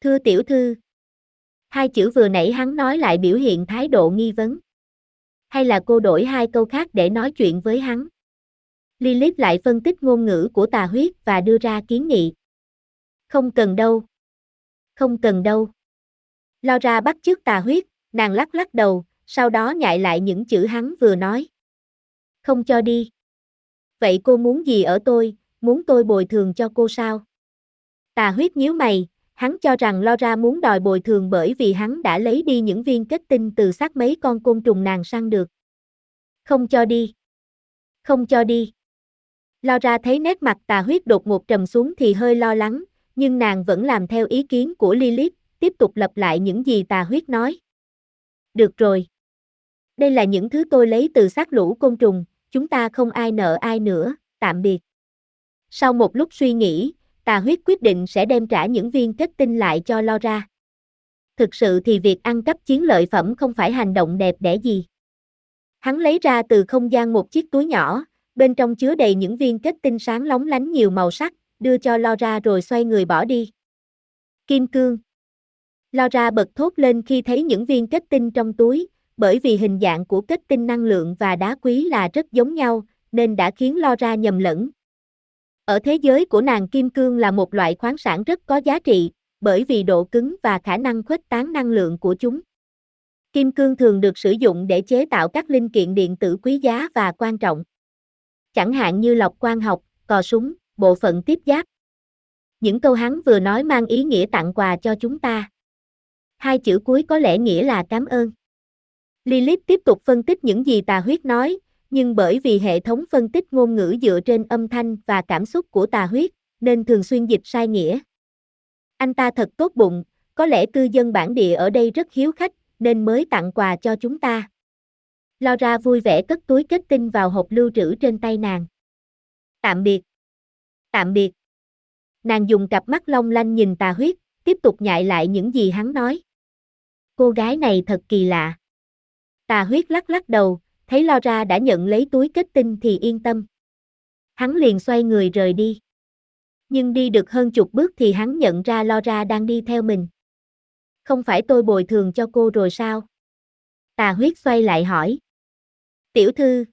Thưa tiểu thư. Hai chữ vừa nãy hắn nói lại biểu hiện thái độ nghi vấn. Hay là cô đổi hai câu khác để nói chuyện với hắn? Lilith lại phân tích ngôn ngữ của tà huyết và đưa ra kiến nghị. Không cần đâu. Không cần đâu. Lao ra bắt chước tà huyết, nàng lắc lắc đầu, sau đó nhại lại những chữ hắn vừa nói. Không cho đi. Vậy cô muốn gì ở tôi, muốn tôi bồi thường cho cô sao? Tà huyết nhíu mày, hắn cho rằng lo ra muốn đòi bồi thường bởi vì hắn đã lấy đi những viên kết tinh từ xác mấy con côn trùng nàng săn được. Không cho đi. Không cho đi. Lo ra thấy nét mặt tà huyết đột ngột trầm xuống thì hơi lo lắng, nhưng nàng vẫn làm theo ý kiến của Lilith, tiếp tục lặp lại những gì tà huyết nói. Được rồi. Đây là những thứ tôi lấy từ xác lũ côn trùng, chúng ta không ai nợ ai nữa, tạm biệt. Sau một lúc suy nghĩ, tà huyết quyết định sẽ đem trả những viên kết tinh lại cho Laura. Thực sự thì việc ăn cắp chiến lợi phẩm không phải hành động đẹp đẽ gì. Hắn lấy ra từ không gian một chiếc túi nhỏ, bên trong chứa đầy những viên kết tinh sáng lóng lánh nhiều màu sắc, đưa cho Laura rồi xoay người bỏ đi. Kim cương. Laura bật thốt lên khi thấy những viên kết tinh trong túi, bởi vì hình dạng của kết tinh năng lượng và đá quý là rất giống nhau, nên đã khiến lo ra nhầm lẫn. Ở thế giới của nàng kim cương là một loại khoáng sản rất có giá trị, bởi vì độ cứng và khả năng khuếch tán năng lượng của chúng. Kim cương thường được sử dụng để chế tạo các linh kiện điện tử quý giá và quan trọng. Chẳng hạn như lọc quang học, cò súng, bộ phận tiếp giáp. Những câu hắn vừa nói mang ý nghĩa tặng quà cho chúng ta. Hai chữ cuối có lẽ nghĩa là cảm ơn. Lilith tiếp tục phân tích những gì tà huyết nói, nhưng bởi vì hệ thống phân tích ngôn ngữ dựa trên âm thanh và cảm xúc của tà huyết, nên thường xuyên dịch sai nghĩa. Anh ta thật tốt bụng, có lẽ cư dân bản địa ở đây rất hiếu khách, nên mới tặng quà cho chúng ta. Laura vui vẻ cất túi kết tinh vào hộp lưu trữ trên tay nàng. Tạm biệt. Tạm biệt. Nàng dùng cặp mắt long lanh nhìn tà huyết, tiếp tục nhại lại những gì hắn nói. Cô gái này thật kỳ lạ. Tà huyết lắc lắc đầu, thấy Laura đã nhận lấy túi kết tinh thì yên tâm. Hắn liền xoay người rời đi. Nhưng đi được hơn chục bước thì hắn nhận ra Laura đang đi theo mình. Không phải tôi bồi thường cho cô rồi sao? Tà huyết xoay lại hỏi. Tiểu thư.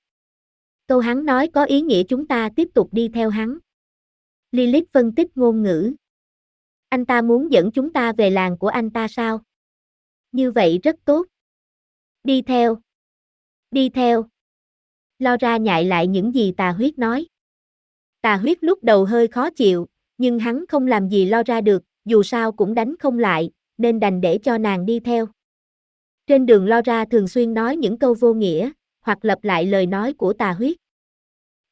Câu hắn nói có ý nghĩa chúng ta tiếp tục đi theo hắn. Lilith phân tích ngôn ngữ. Anh ta muốn dẫn chúng ta về làng của anh ta sao? Như vậy rất tốt. Đi theo. Đi theo. Laura nhại lại những gì tà huyết nói. Tà huyết lúc đầu hơi khó chịu, nhưng hắn không làm gì lo ra được, dù sao cũng đánh không lại, nên đành để cho nàng đi theo. Trên đường lo ra thường xuyên nói những câu vô nghĩa, hoặc lặp lại lời nói của tà huyết.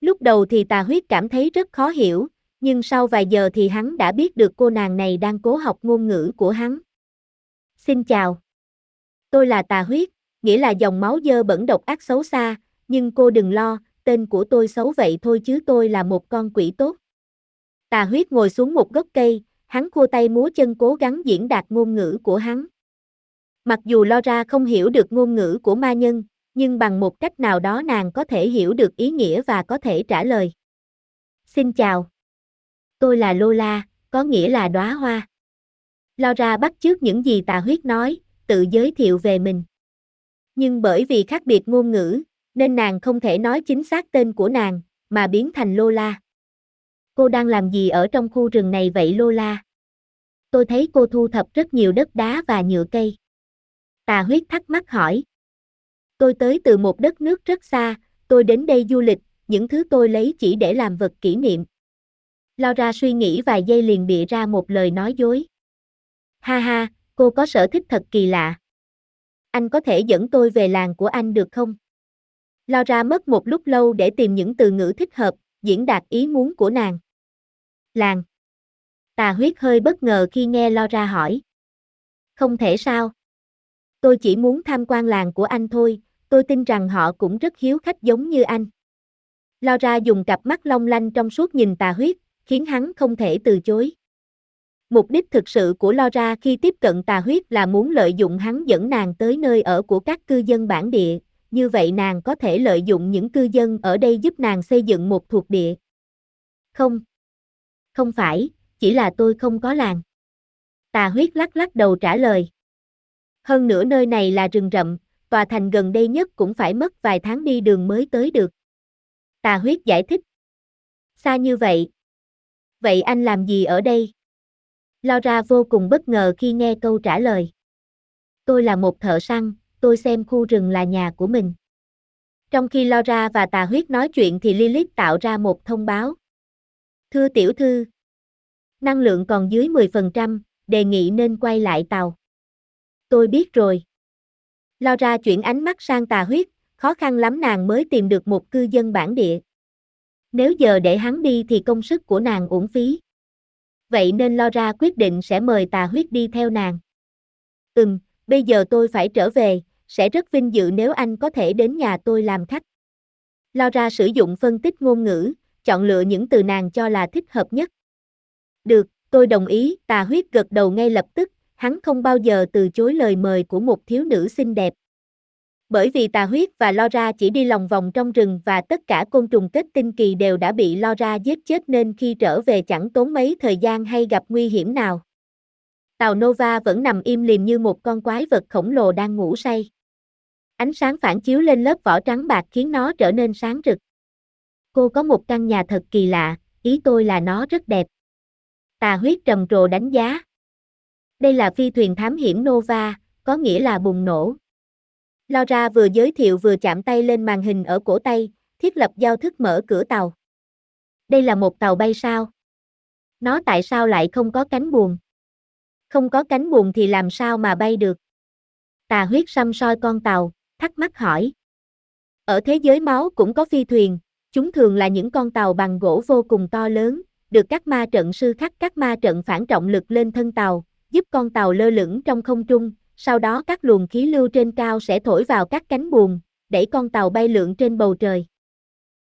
Lúc đầu thì tà huyết cảm thấy rất khó hiểu, nhưng sau vài giờ thì hắn đã biết được cô nàng này đang cố học ngôn ngữ của hắn. Xin chào. Tôi là tà huyết, nghĩa là dòng máu dơ bẩn độc ác xấu xa, nhưng cô đừng lo, tên của tôi xấu vậy thôi chứ tôi là một con quỷ tốt. Tà huyết ngồi xuống một gốc cây, hắn khua tay múa chân cố gắng diễn đạt ngôn ngữ của hắn. Mặc dù lo ra không hiểu được ngôn ngữ của ma nhân, nhưng bằng một cách nào đó nàng có thể hiểu được ý nghĩa và có thể trả lời. Xin chào. Tôi là Lola, có nghĩa là đóa hoa. Laura bắt chước những gì tà huyết nói, tự giới thiệu về mình. Nhưng bởi vì khác biệt ngôn ngữ, nên nàng không thể nói chính xác tên của nàng, mà biến thành Lola. Cô đang làm gì ở trong khu rừng này vậy Lola? Tôi thấy cô thu thập rất nhiều đất đá và nhựa cây. Tà huyết thắc mắc hỏi. Tôi tới từ một đất nước rất xa, tôi đến đây du lịch, những thứ tôi lấy chỉ để làm vật kỷ niệm. Laura suy nghĩ vài giây liền bịa ra một lời nói dối. Ha ha, cô có sở thích thật kỳ lạ. Anh có thể dẫn tôi về làng của anh được không? Laura mất một lúc lâu để tìm những từ ngữ thích hợp, diễn đạt ý muốn của nàng. Làng. Tà huyết hơi bất ngờ khi nghe Laura hỏi. Không thể sao? Tôi chỉ muốn tham quan làng của anh thôi, tôi tin rằng họ cũng rất hiếu khách giống như anh. Laura dùng cặp mắt long lanh trong suốt nhìn tà huyết, khiến hắn không thể từ chối. Mục đích thực sự của Lora khi tiếp cận tà huyết là muốn lợi dụng hắn dẫn nàng tới nơi ở của các cư dân bản địa, như vậy nàng có thể lợi dụng những cư dân ở đây giúp nàng xây dựng một thuộc địa. Không. Không phải, chỉ là tôi không có làng. Tà huyết lắc lắc đầu trả lời. Hơn nữa nơi này là rừng rậm, tòa thành gần đây nhất cũng phải mất vài tháng đi đường mới tới được. Tà huyết giải thích. Xa như vậy. Vậy anh làm gì ở đây? Laura vô cùng bất ngờ khi nghe câu trả lời. Tôi là một thợ săn, tôi xem khu rừng là nhà của mình. Trong khi Laura và Tà Huyết nói chuyện thì Lilith tạo ra một thông báo. Thưa tiểu thư, năng lượng còn dưới 10%, đề nghị nên quay lại tàu. Tôi biết rồi. Laura chuyển ánh mắt sang Tà Huyết, khó khăn lắm nàng mới tìm được một cư dân bản địa. Nếu giờ để hắn đi thì công sức của nàng uổng phí. Vậy nên lo ra quyết định sẽ mời Tà Huyết đi theo nàng. Ừm, bây giờ tôi phải trở về, sẽ rất vinh dự nếu anh có thể đến nhà tôi làm khách. Lo ra sử dụng phân tích ngôn ngữ, chọn lựa những từ nàng cho là thích hợp nhất. Được, tôi đồng ý, tà huyết gật đầu ngay lập tức, hắn không bao giờ từ chối lời mời của một thiếu nữ xinh đẹp. Bởi vì tà huyết và lo ra chỉ đi lòng vòng trong rừng và tất cả côn trùng kết tinh kỳ đều đã bị lo ra giết chết nên khi trở về chẳng tốn mấy thời gian hay gặp nguy hiểm nào. Tàu Nova vẫn nằm im lìm như một con quái vật khổng lồ đang ngủ say. Ánh sáng phản chiếu lên lớp vỏ trắng bạc khiến nó trở nên sáng rực. Cô có một căn nhà thật kỳ lạ, ý tôi là nó rất đẹp. Tà huyết trầm trồ đánh giá. Đây là phi thuyền thám hiểm Nova, có nghĩa là bùng nổ. Laura vừa giới thiệu vừa chạm tay lên màn hình ở cổ tay, thiết lập giao thức mở cửa tàu. Đây là một tàu bay sao? Nó tại sao lại không có cánh buồm? Không có cánh buồm thì làm sao mà bay được? Tà huyết xăm soi con tàu, thắc mắc hỏi. Ở thế giới máu cũng có phi thuyền, chúng thường là những con tàu bằng gỗ vô cùng to lớn, được các ma trận sư khắc các ma trận phản trọng lực lên thân tàu, giúp con tàu lơ lửng trong không trung, sau đó các luồng khí lưu trên cao sẽ thổi vào các cánh buồm, đẩy con tàu bay lượn trên bầu trời.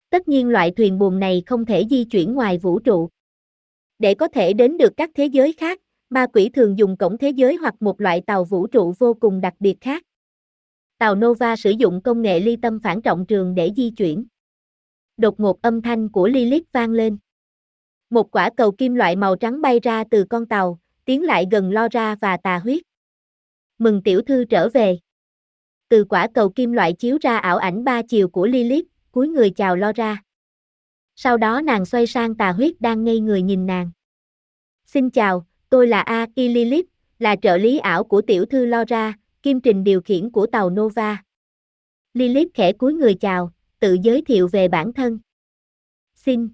Tất nhiên loại thuyền buồm này không thể di chuyển ngoài vũ trụ. Để có thể đến được các thế giới khác, ma quỷ thường dùng cổng thế giới hoặc một loại tàu vũ trụ vô cùng đặc biệt khác. Tàu Nova sử dụng công nghệ ly tâm phản trọng trường để di chuyển. Đột ngột âm thanh của Lilith vang lên. Một quả cầu kim loại màu trắng bay ra từ con tàu, tiến lại gần Lora và tà huyết. Mừng tiểu thư trở về. Từ quả cầu kim loại chiếu ra ảo ảnh ba chiều của Lilith, cúi người chào lo ra. Sau đó nàng xoay sang tà huyết đang ngây người nhìn nàng. Xin chào, tôi là A. I Lilith, là trợ lý ảo của tiểu thư lo ra, kim trình điều khiển của tàu Nova. Lilith khẽ cúi người chào, tự giới thiệu về bản thân. Xin.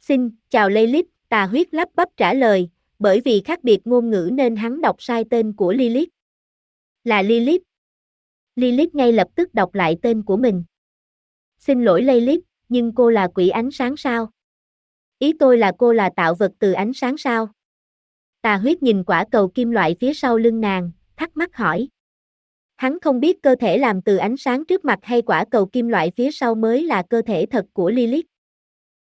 Xin, chào Lilith, tà huyết lắp bắp trả lời, bởi vì khác biệt ngôn ngữ nên hắn đọc sai tên của Lilith. Là Lilith. Lilith ngay lập tức đọc lại tên của mình. Xin lỗi Lilith, nhưng cô là quỷ ánh sáng sao? Ý tôi là cô là tạo vật từ ánh sáng sao? Tà huyết nhìn quả cầu kim loại phía sau lưng nàng, thắc mắc hỏi. Hắn không biết cơ thể làm từ ánh sáng trước mặt hay quả cầu kim loại phía sau mới là cơ thể thật của Lilith.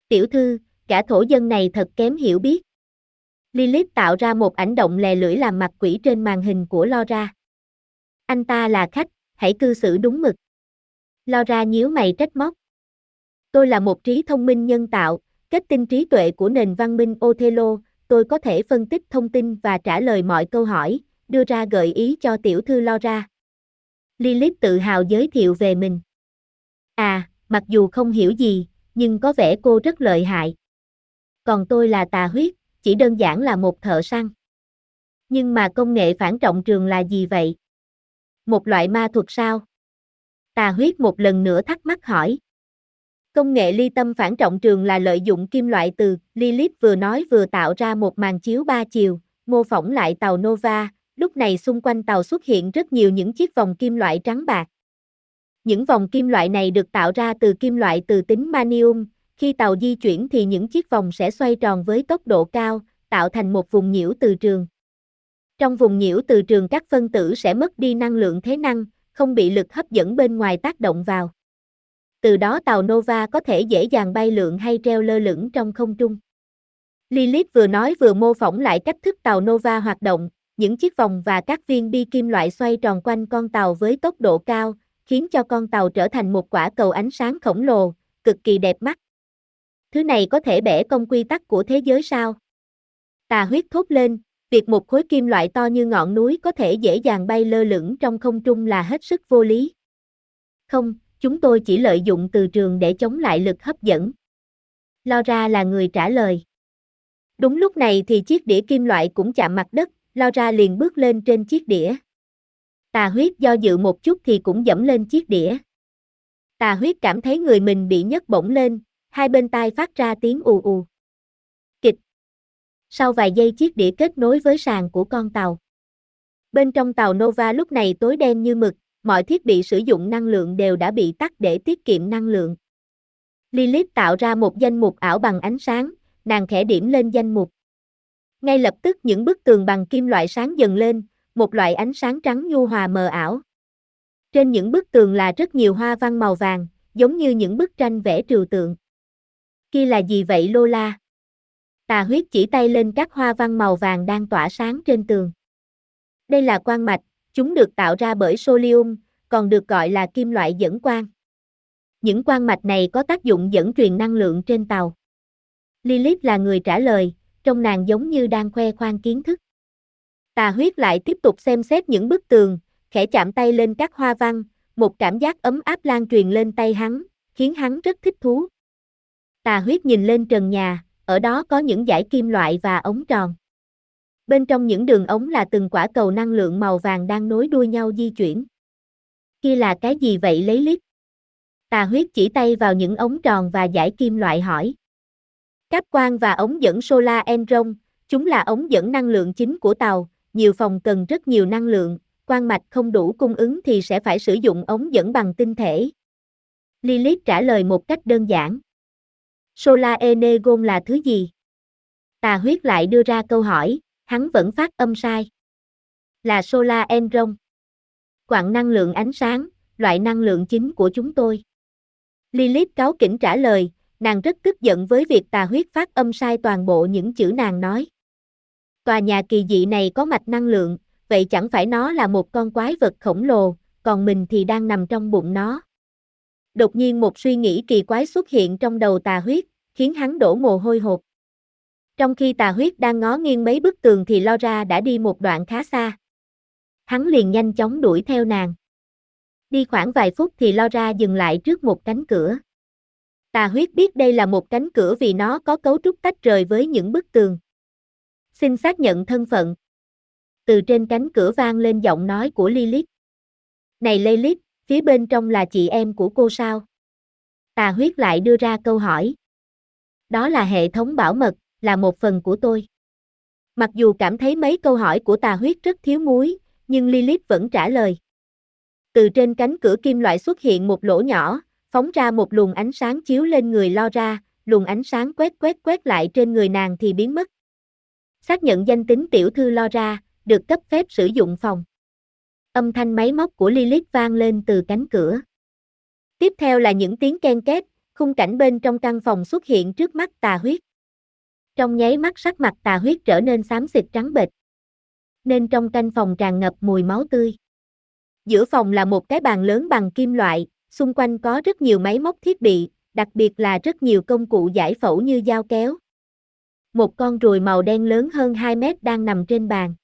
Tiểu thư, cả thổ dân này thật kém hiểu biết. Lilith tạo ra một ảnh động lè lưỡi làm mặt quỷ trên màn hình của Lora. Anh ta là khách, hãy cư xử đúng mực. Laura nhíu mày trách móc. Tôi là một trí thông minh nhân tạo, kết tinh trí tuệ của nền văn minh Othello, tôi có thể phân tích thông tin và trả lời mọi câu hỏi, đưa ra gợi ý cho tiểu thư Laura. Lilith tự hào giới thiệu về mình. À, mặc dù không hiểu gì, nhưng có vẻ cô rất lợi hại. Còn tôi là tà huyết, chỉ đơn giản là một thợ săn. Nhưng mà công nghệ phản trọng trường là gì vậy? Một loại ma thuật sao? Tà huyết một lần nữa thắc mắc hỏi. Công nghệ ly tâm phản trọng trường là lợi dụng kim loại từ, Lilith vừa nói vừa tạo ra một màn chiếu ba chiều, mô phỏng lại tàu Nova, lúc này xung quanh tàu xuất hiện rất nhiều những chiếc vòng kim loại trắng bạc. Những vòng kim loại này được tạo ra từ kim loại từ tính manium, khi tàu di chuyển thì những chiếc vòng sẽ xoay tròn với tốc độ cao, tạo thành một vùng nhiễu từ trường. Trong vùng nhiễu từ trường các phân tử sẽ mất đi năng lượng thế năng, không bị lực hấp dẫn bên ngoài tác động vào. Từ đó tàu Nova có thể dễ dàng bay lượn hay treo lơ lửng trong không trung. Lilith vừa nói vừa mô phỏng lại cách thức tàu Nova hoạt động, những chiếc vòng và các viên bi kim loại xoay tròn quanh con tàu với tốc độ cao, khiến cho con tàu trở thành một quả cầu ánh sáng khổng lồ, cực kỳ đẹp mắt. Thứ này có thể bẻ công quy tắc của thế giới sao? Tà huyết thốt lên, việc một khối kim loại to như ngọn núi có thể dễ dàng bay lơ lửng trong không trung là hết sức vô lý. Không, chúng tôi chỉ lợi dụng từ trường để chống lại lực hấp dẫn. Laura là người trả lời. Đúng lúc này thì chiếc đĩa kim loại cũng chạm mặt đất, Laura liền bước lên trên chiếc đĩa. Tà huyết do dự một chút thì cũng dẫm lên chiếc đĩa. Tà huyết cảm thấy người mình bị nhấc bổng lên, hai bên tai phát ra tiếng ù ù. Sau vài giây chiếc đĩa kết nối với sàn của con tàu. Bên trong tàu Nova lúc này tối đen như mực, mọi thiết bị sử dụng năng lượng đều đã bị tắt để tiết kiệm năng lượng. Lilith tạo ra một danh mục ảo bằng ánh sáng, nàng khẽ điểm lên danh mục. Ngay lập tức những bức tường bằng kim loại sáng dần lên, một loại ánh sáng trắng nhu hòa mờ ảo. Trên những bức tường là rất nhiều hoa văn màu vàng, giống như những bức tranh vẽ trừu tượng. Kia là gì vậy Lola? Tà huyết chỉ tay lên các hoa văn màu vàng đang tỏa sáng trên tường. Đây là quang mạch, chúng được tạo ra bởi solium, còn được gọi là kim loại dẫn quang. Những quang mạch này có tác dụng dẫn truyền năng lượng trên tàu. Lilith là người trả lời, trong nàng giống như đang khoe khoang kiến thức. Tà huyết lại tiếp tục xem xét những bức tường, khẽ chạm tay lên các hoa văn, một cảm giác ấm áp lan truyền lên tay hắn, khiến hắn rất thích thú. Tà huyết nhìn lên trần nhà, ở đó có những dải kim loại và ống tròn. Bên trong những đường ống là từng quả cầu năng lượng màu vàng đang nối đuôi nhau di chuyển. Kia là cái gì vậy lấy lít? Tà huyết chỉ tay vào những ống tròn và giải kim loại hỏi. Cáp quang và ống dẫn solar enron, chúng là ống dẫn năng lượng chính của tàu, nhiều phòng cần rất nhiều năng lượng, quang mạch không đủ cung ứng thì sẽ phải sử dụng ống dẫn bằng tinh thể. Lilith trả lời một cách đơn giản. Solar Energon là thứ gì? Tà huyết lại đưa ra câu hỏi, hắn vẫn phát âm sai. Là Solar Enron. Quặng năng lượng ánh sáng, loại năng lượng chính của chúng tôi. Lilith cáo kỉnh trả lời, nàng rất tức giận với việc tà huyết phát âm sai toàn bộ những chữ nàng nói. Tòa nhà kỳ dị này có mạch năng lượng, vậy chẳng phải nó là một con quái vật khổng lồ, còn mình thì đang nằm trong bụng nó. Đột nhiên một suy nghĩ kỳ quái xuất hiện trong đầu tà huyết, khiến hắn đổ mồ hôi hột. Trong khi tà huyết đang ngó nghiêng mấy bức tường thì Laura đã đi một đoạn khá xa. Hắn liền nhanh chóng đuổi theo nàng. Đi khoảng vài phút thì Laura dừng lại trước một cánh cửa. Tà huyết biết đây là một cánh cửa vì nó có cấu trúc tách rời với những bức tường. Xin xác nhận thân phận. Từ trên cánh cửa vang lên giọng nói của Lilith. Này Lilith, phía bên trong là chị em của cô sao? Tà huyết lại đưa ra câu hỏi. Đó là hệ thống bảo mật, là một phần của tôi. Mặc dù cảm thấy mấy câu hỏi của tà huyết rất thiếu muối, nhưng Lilith vẫn trả lời. Từ trên cánh cửa kim loại xuất hiện một lỗ nhỏ, phóng ra một luồng ánh sáng chiếu lên người lo ra, luồng ánh sáng quét quét quét lại trên người nàng thì biến mất. Xác nhận danh tính tiểu thư lo ra, được cấp phép sử dụng phòng. Âm thanh máy móc của Lilith vang lên từ cánh cửa. Tiếp theo là những tiếng ken két, khung cảnh bên trong căn phòng xuất hiện trước mắt tà huyết. Trong nháy mắt sắc mặt tà huyết trở nên xám xịt trắng bệch. Nên trong căn phòng tràn ngập mùi máu tươi. Giữa phòng là một cái bàn lớn bằng kim loại, xung quanh có rất nhiều máy móc thiết bị, đặc biệt là rất nhiều công cụ giải phẫu như dao kéo. Một con ruồi màu đen lớn hơn 2 mét đang nằm trên bàn.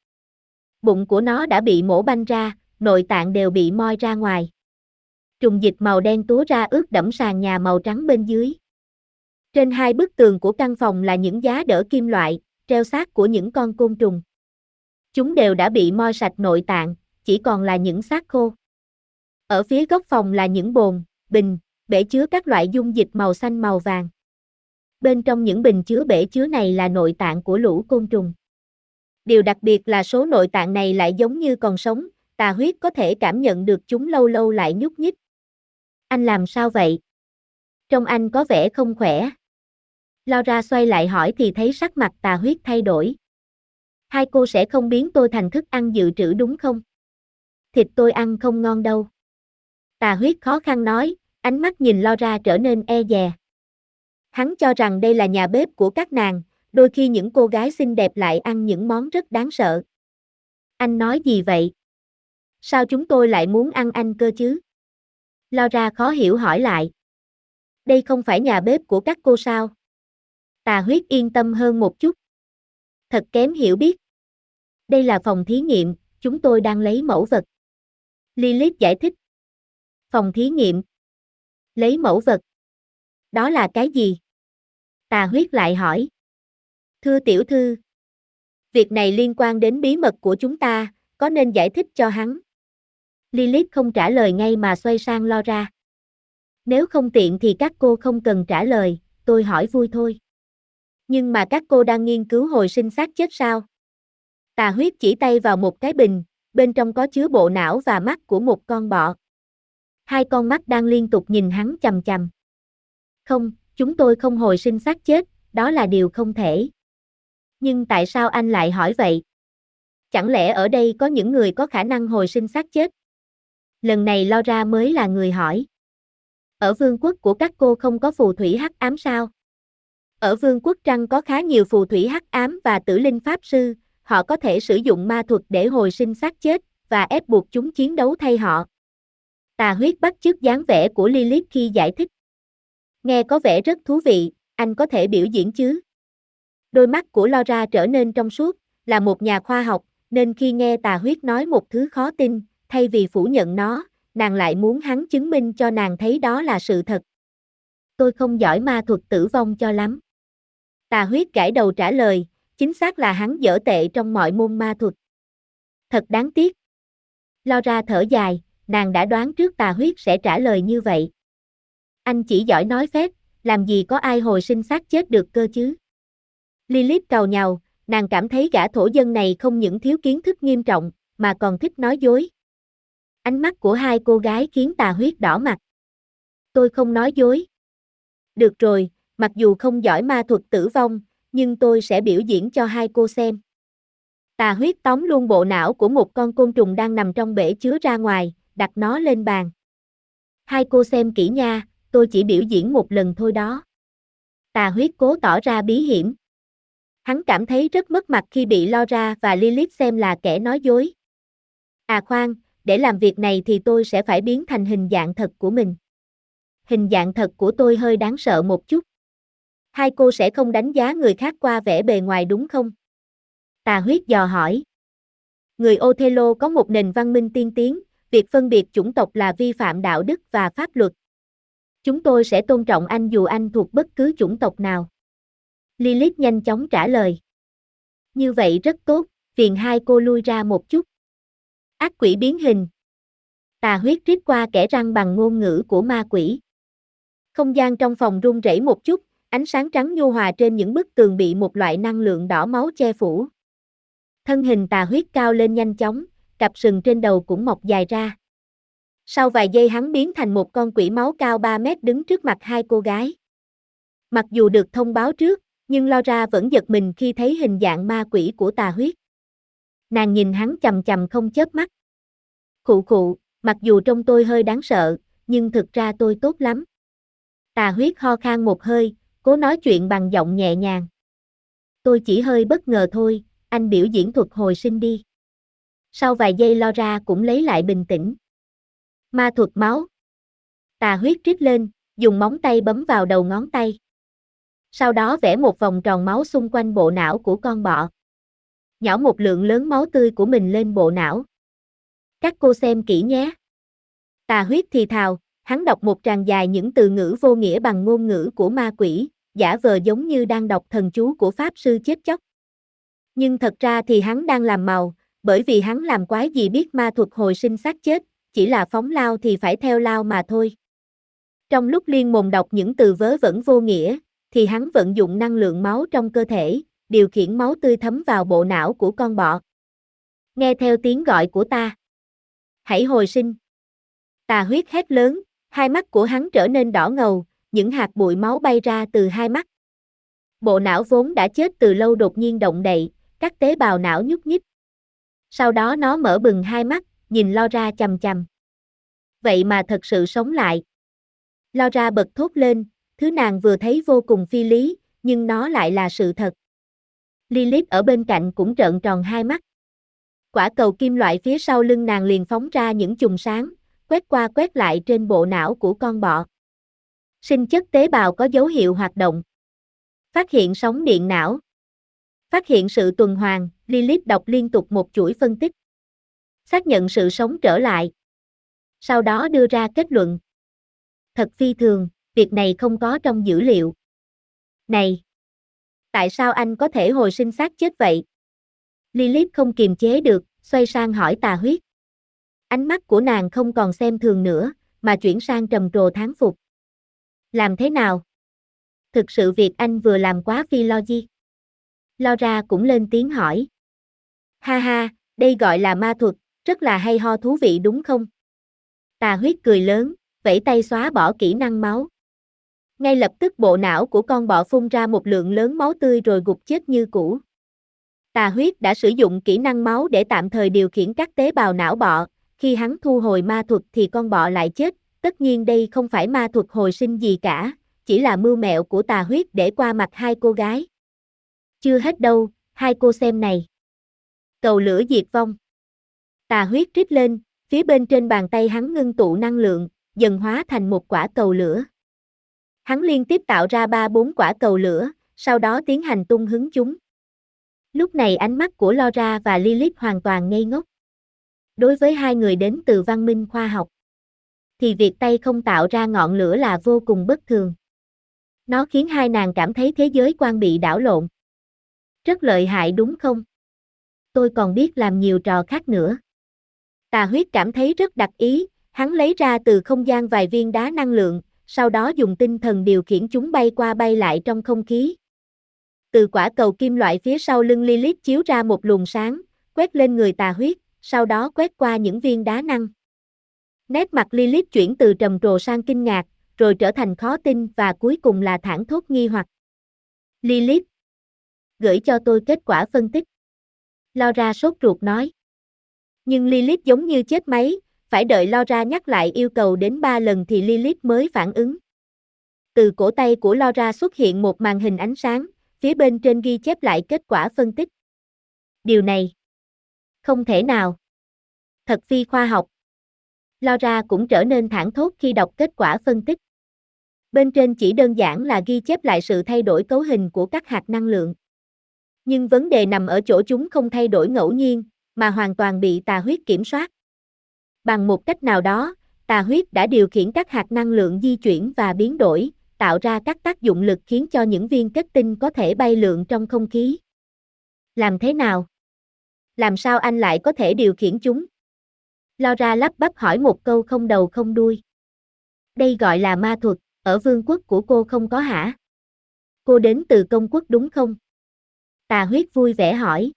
Bụng của nó đã bị mổ banh ra, nội tạng đều bị moi ra ngoài. Trùng dịch màu đen túa ra ướt đẫm sàn nhà màu trắng bên dưới. Trên hai bức tường của căn phòng là những giá đỡ kim loại, treo xác của những con côn trùng. Chúng đều đã bị moi sạch nội tạng, chỉ còn là những xác khô. Ở phía góc phòng là những bồn, bình, bể chứa các loại dung dịch màu xanh màu vàng. Bên trong những bình chứa bể chứa này là nội tạng của lũ côn trùng. Điều đặc biệt là số nội tạng này lại giống như còn sống, tà huyết có thể cảm nhận được chúng lâu lâu lại nhúc nhích. Anh làm sao vậy? Trong anh có vẻ không khỏe. Laura xoay lại hỏi thì thấy sắc mặt tà huyết thay đổi. Hai cô sẽ không biến tôi thành thức ăn dự trữ đúng không? Thịt tôi ăn không ngon đâu. Tà huyết khó khăn nói, ánh mắt nhìn Laura trở nên e dè. Hắn cho rằng đây là nhà bếp của các nàng, đôi khi những cô gái xinh đẹp lại ăn những món rất đáng sợ. Anh nói gì vậy? Sao chúng tôi lại muốn ăn anh cơ chứ? Laura khó hiểu hỏi lại. Đây không phải nhà bếp của các cô sao? Tà huyết yên tâm hơn một chút. Thật kém hiểu biết. Đây là phòng thí nghiệm, chúng tôi đang lấy mẫu vật. Lilith giải thích. Phòng thí nghiệm. Lấy mẫu vật. Đó là cái gì? Tà huyết lại hỏi. Thưa tiểu thư. Việc này liên quan đến bí mật của chúng ta, có nên giải thích cho hắn? Lilith không trả lời ngay mà xoay sang lo ra. Nếu không tiện thì các cô không cần trả lời, tôi hỏi vui thôi. Nhưng mà các cô đang nghiên cứu hồi sinh xác chết sao? Tà huyết chỉ tay vào một cái bình, bên trong có chứa bộ não và mắt của một con bọ. Hai con mắt đang liên tục nhìn hắn chầm chầm. Không, chúng tôi không hồi sinh xác chết, đó là điều không thể. Nhưng tại sao anh lại hỏi vậy? Chẳng lẽ ở đây có những người có khả năng hồi sinh xác chết? Lần này Laura ra mới là người hỏi. Ở vương quốc của các cô không có phù thủy hắc ám sao? Ở vương quốc trăng có khá nhiều phù thủy hắc ám và tử linh pháp sư, họ có thể sử dụng ma thuật để hồi sinh xác chết, và ép buộc chúng chiến đấu thay họ. Tà huyết bắt chước dáng vẻ của Lilith khi giải thích. Nghe có vẻ rất thú vị, anh có thể biểu diễn chứ? Đôi mắt của Laura trở nên trong suốt, là một nhà khoa học, nên khi nghe tà huyết nói một thứ khó tin, thay vì phủ nhận nó, nàng lại muốn hắn chứng minh cho nàng thấy đó là sự thật. Tôi không giỏi ma thuật tử vong cho lắm. Tà huyết gãi đầu trả lời, chính xác là hắn dở tệ trong mọi môn ma thuật. Thật đáng tiếc. Laura thở dài, nàng đã đoán trước tà huyết sẽ trả lời như vậy. Anh chỉ giỏi nói phép, làm gì có ai hồi sinh xác chết được cơ chứ. Lilith cầu nhau, nàng cảm thấy gã thổ dân này không những thiếu kiến thức nghiêm trọng, mà còn thích nói dối. Ánh mắt của hai cô gái khiến tà huyết đỏ mặt. Tôi không nói dối. Được rồi, mặc dù không giỏi ma thuật tử vong, nhưng tôi sẽ biểu diễn cho hai cô xem. Tà huyết tóm luôn bộ não của một con côn trùng đang nằm trong bể chứa ra ngoài, đặt nó lên bàn. Hai cô xem kỹ nha, tôi chỉ biểu diễn một lần thôi đó. Tà huyết cố tỏ ra bí hiểm. Hắn cảm thấy rất mất mặt khi bị lo ra và Lilith xem là kẻ nói dối. À khoan, để làm việc này thì tôi sẽ phải biến thành hình dạng thật của mình. Hình dạng thật của tôi hơi đáng sợ một chút. Hai cô sẽ không đánh giá người khác qua vẻ bề ngoài đúng không? Tà huyết dò hỏi. Người Othello có một nền văn minh tiên tiến, việc phân biệt chủng tộc là vi phạm đạo đức và pháp luật. Chúng tôi sẽ tôn trọng anh dù anh thuộc bất cứ chủng tộc nào. Lilith nhanh chóng trả lời. Như vậy rất tốt, phiền hai cô lui ra một chút. Ác quỷ biến hình. Tà huyết rít qua kẻ răng bằng ngôn ngữ của ma quỷ. Không gian trong phòng rung rẩy một chút, ánh sáng trắng nhu hòa trên những bức tường bị một loại năng lượng đỏ máu che phủ. Thân hình tà huyết cao lên nhanh chóng, cặp sừng trên đầu cũng mọc dài ra. Sau vài giây hắn biến thành một con quỷ máu cao 3 mét đứng trước mặt hai cô gái. Mặc dù được thông báo trước, nhưng Laura vẫn giật mình khi thấy hình dạng ma quỷ của tà huyết. Nàng nhìn hắn chầm chầm không chớp mắt. Khụ khụ, mặc dù trông tôi hơi đáng sợ, nhưng thực ra tôi tốt lắm. Tà huyết ho khan một hơi, cố nói chuyện bằng giọng nhẹ nhàng. Tôi chỉ hơi bất ngờ thôi, anh biểu diễn thuật hồi sinh đi. Sau vài giây lo ra cũng lấy lại bình tĩnh. Ma thuật máu. Tà huyết trích lên, dùng móng tay bấm vào đầu ngón tay. Sau đó vẽ một vòng tròn máu xung quanh bộ não của con bọ. Nhỏ một lượng lớn máu tươi của mình lên bộ não. Các cô xem kỹ nhé. Tà huyết thì thào, hắn đọc một tràng dài những từ ngữ vô nghĩa bằng ngôn ngữ của ma quỷ, giả vờ giống như đang đọc thần chú của Pháp sư chết chóc. Nhưng thật ra thì hắn đang làm màu, bởi vì hắn làm quái gì biết ma thuật hồi sinh xác chết, chỉ là phóng lao thì phải theo lao mà thôi. Trong lúc liên mồm đọc những từ vớ vẩn vô nghĩa, thì hắn vận dụng năng lượng máu trong cơ thể, điều khiển máu tươi thấm vào bộ não của con bọ. Nghe theo tiếng gọi của ta. Hãy hồi sinh. Tà huyết hét lớn, hai mắt của hắn trở nên đỏ ngầu, những hạt bụi máu bay ra từ hai mắt. Bộ não vốn đã chết từ lâu đột nhiên động đậy, các tế bào não nhúc nhích. Sau đó nó mở bừng hai mắt, nhìn lo ra chầm chầm. Vậy mà thật sự sống lại. Lo ra bật thốt lên, thứ nàng vừa thấy vô cùng phi lý, nhưng nó lại là sự thật. Lilith ở bên cạnh cũng trợn tròn hai mắt. Quả cầu kim loại phía sau lưng nàng liền phóng ra những chùm sáng, quét qua quét lại trên bộ não của con bọ. Sinh chất tế bào có dấu hiệu hoạt động. Phát hiện sóng điện não. Phát hiện sự tuần hoàn, Lilith đọc liên tục một chuỗi phân tích. Xác nhận sự sống trở lại. Sau đó đưa ra kết luận. Thật phi thường, việc này không có trong dữ liệu. Này! Tại sao anh có thể hồi sinh xác chết vậy? Lilith không kiềm chế được, xoay sang hỏi tà huyết. Ánh mắt của nàng không còn xem thường nữa, mà chuyển sang trầm trồ tháng phục. Làm thế nào? Thực sự việc anh vừa làm quá phi logic. Lo ra cũng lên tiếng hỏi. Ha ha, đây gọi là ma thuật, rất là hay ho thú vị đúng không? Tà huyết cười lớn, vẫy tay xóa bỏ kỹ năng máu. Ngay lập tức bộ não của con bọ phun ra một lượng lớn máu tươi rồi gục chết như cũ. Tà huyết đã sử dụng kỹ năng máu để tạm thời điều khiển các tế bào não bọ, khi hắn thu hồi ma thuật thì con bọ lại chết, tất nhiên đây không phải ma thuật hồi sinh gì cả, chỉ là mưu mẹo của tà huyết để qua mặt hai cô gái. Chưa hết đâu, hai cô xem này. Cầu lửa diệt vong. Tà huyết trích lên, phía bên trên bàn tay hắn ngưng tụ năng lượng, dần hóa thành một quả cầu lửa. Hắn liên tiếp tạo ra ba bốn quả cầu lửa, sau đó tiến hành tung hứng chúng. Lúc này ánh mắt của Laura và Lilith hoàn toàn ngây ngốc. Đối với hai người đến từ văn minh khoa học, thì việc tay không tạo ra ngọn lửa là vô cùng bất thường. Nó khiến hai nàng cảm thấy thế giới quan bị đảo lộn. Rất lợi hại đúng không? Tôi còn biết làm nhiều trò khác nữa. Tà huyết cảm thấy rất đặc ý, hắn lấy ra từ không gian vài viên đá năng lượng, sau đó dùng tinh thần điều khiển chúng bay qua bay lại trong không khí. Từ quả cầu kim loại phía sau lưng Lilith chiếu ra một luồng sáng, quét lên người tà huyết, sau đó quét qua những viên đá năng. Nét mặt Lilith chuyển từ trầm trồ sang kinh ngạc, rồi trở thành khó tin và cuối cùng là thản thốt nghi hoặc. Lilith, gửi cho tôi kết quả phân tích. Laura sốt ruột nói. Nhưng Lilith giống như chết máy, phải đợi Laura nhắc lại yêu cầu đến 3 lần thì Lilith mới phản ứng. Từ cổ tay của Laura xuất hiện một màn hình ánh sáng, phía bên trên ghi chép lại kết quả phân tích. Điều này không thể nào. Thật phi khoa học. Laura cũng trở nên thẳng thốt khi đọc kết quả phân tích. Bên trên chỉ đơn giản là ghi chép lại sự thay đổi cấu hình của các hạt năng lượng. Nhưng vấn đề nằm ở chỗ chúng không thay đổi ngẫu nhiên, mà hoàn toàn bị tà huyết kiểm soát. Bằng một cách nào đó, tà huyết đã điều khiển các hạt năng lượng di chuyển và biến đổi, tạo ra các tác dụng lực khiến cho những viên kết tinh có thể bay lượn trong không khí. Làm thế nào? Làm sao anh lại có thể điều khiển chúng? Laura lắp bắp hỏi một câu không đầu không đuôi. Đây gọi là ma thuật, ở vương quốc của cô không có hả? Cô đến từ công quốc đúng không? Tà huyết vui vẻ hỏi.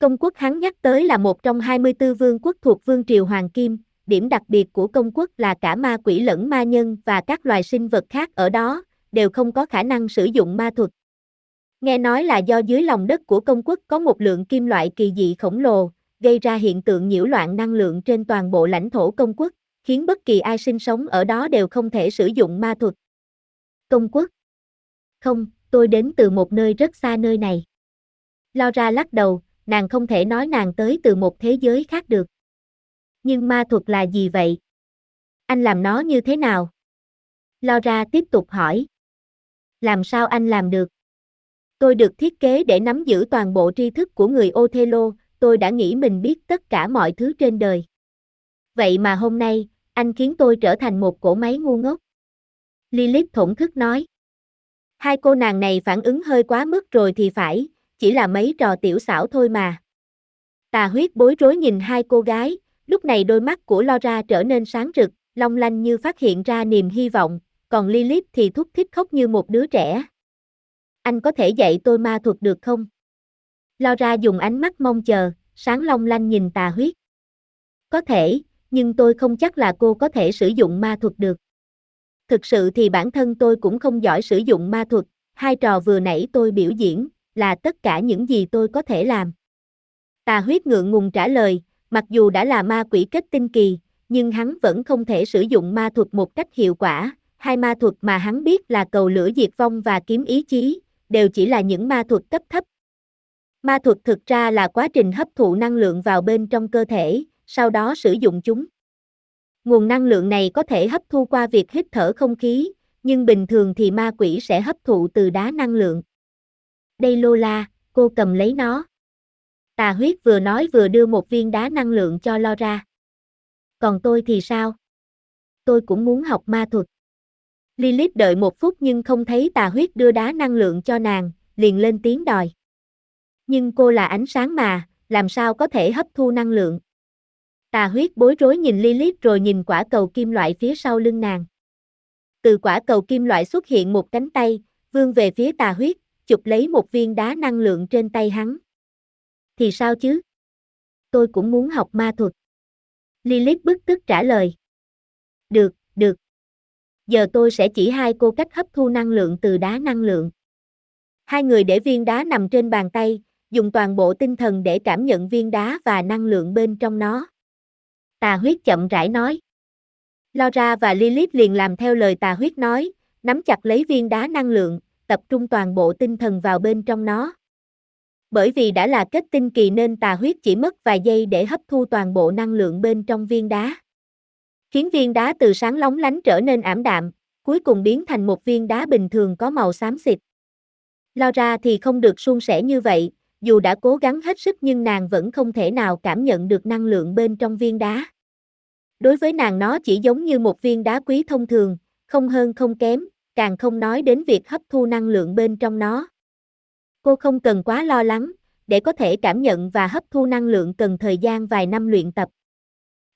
Công quốc hắn nhắc tới là một trong 24 vương quốc thuộc vương triều Hoàng Kim, điểm đặc biệt của công quốc là cả ma quỷ lẫn ma nhân và các loài sinh vật khác ở đó, đều không có khả năng sử dụng ma thuật. Nghe nói là do dưới lòng đất của công quốc có một lượng kim loại kỳ dị khổng lồ, gây ra hiện tượng nhiễu loạn năng lượng trên toàn bộ lãnh thổ công quốc, khiến bất kỳ ai sinh sống ở đó đều không thể sử dụng ma thuật. Công quốc Không, tôi đến từ một nơi rất xa nơi này. Laura lắc đầu, nàng không thể nói nàng tới từ một thế giới khác được. Nhưng ma thuật là gì vậy? Anh làm nó như thế nào? Laura tiếp tục hỏi. Làm sao anh làm được? Tôi được thiết kế để nắm giữ toàn bộ tri thức của người Othello, tôi đã nghĩ mình biết tất cả mọi thứ trên đời. Vậy mà hôm nay, anh khiến tôi trở thành một cỗ máy ngu ngốc. Lilith thổn thức nói. Hai cô nàng này phản ứng hơi quá mức rồi thì phải, chỉ là mấy trò tiểu xảo thôi mà. Tà huyết bối rối nhìn hai cô gái, lúc này đôi mắt của Laura trở nên sáng rực, long lanh như phát hiện ra niềm hy vọng, còn Lilith thì thúc thích khóc như một đứa trẻ. Anh có thể dạy tôi ma thuật được không? Laura dùng ánh mắt mong chờ, sáng long lanh nhìn tà huyết. Có thể, nhưng tôi không chắc là cô có thể sử dụng ma thuật được. Thực sự thì bản thân tôi cũng không giỏi sử dụng ma thuật, hai trò vừa nãy tôi biểu diễn, là tất cả những gì tôi có thể làm. Tà huyết ngượng ngùng trả lời, mặc dù đã là ma quỷ kết tinh kỳ, nhưng hắn vẫn không thể sử dụng ma thuật một cách hiệu quả, hai ma thuật mà hắn biết là cầu lửa diệt vong và kiếm ý chí, đều chỉ là những ma thuật cấp thấp. Ma thuật thực ra là quá trình hấp thụ năng lượng vào bên trong cơ thể, sau đó sử dụng chúng. Nguồn năng lượng này có thể hấp thu qua việc hít thở không khí, nhưng bình thường thì ma quỷ sẽ hấp thụ từ đá năng lượng. Đây Lola, cô cầm lấy nó. Tà huyết vừa nói vừa đưa một viên đá năng lượng cho Laura. Còn tôi thì sao? Tôi cũng muốn học ma thuật. Lilith đợi một phút nhưng không thấy tà huyết đưa đá năng lượng cho nàng, liền lên tiếng đòi. Nhưng cô là ánh sáng mà, làm sao có thể hấp thu năng lượng? Tà huyết bối rối nhìn Lilith rồi nhìn quả cầu kim loại phía sau lưng nàng. Từ quả cầu kim loại xuất hiện một cánh tay, vươn về phía tà huyết, chụp lấy một viên đá năng lượng trên tay hắn. Thì sao chứ? Tôi cũng muốn học ma thuật. Lilith bức tức trả lời. Được, được. Giờ tôi sẽ chỉ hai cô cách hấp thu năng lượng từ đá năng lượng. Hai người để viên đá nằm trên bàn tay, dùng toàn bộ tinh thần để cảm nhận viên đá và năng lượng bên trong nó. Tà huyết chậm rãi nói. Laura và Lilith liền làm theo lời tà huyết nói, nắm chặt lấy viên đá năng lượng, tập trung toàn bộ tinh thần vào bên trong nó. Bởi vì đã là kết tinh kỳ nên tà huyết chỉ mất vài giây để hấp thu toàn bộ năng lượng bên trong viên đá. Khiến viên đá từ sáng lóng lánh trở nên ảm đạm, cuối cùng biến thành một viên đá bình thường có màu xám xịt. ra thì không được suôn sẻ như vậy, dù đã cố gắng hết sức nhưng nàng vẫn không thể nào cảm nhận được năng lượng bên trong viên đá. Đối với nàng nó chỉ giống như một viên đá quý thông thường, không hơn không kém, càng không nói đến việc hấp thu năng lượng bên trong nó. Cô không cần quá lo lắng, để có thể cảm nhận và hấp thu năng lượng cần thời gian vài năm luyện tập.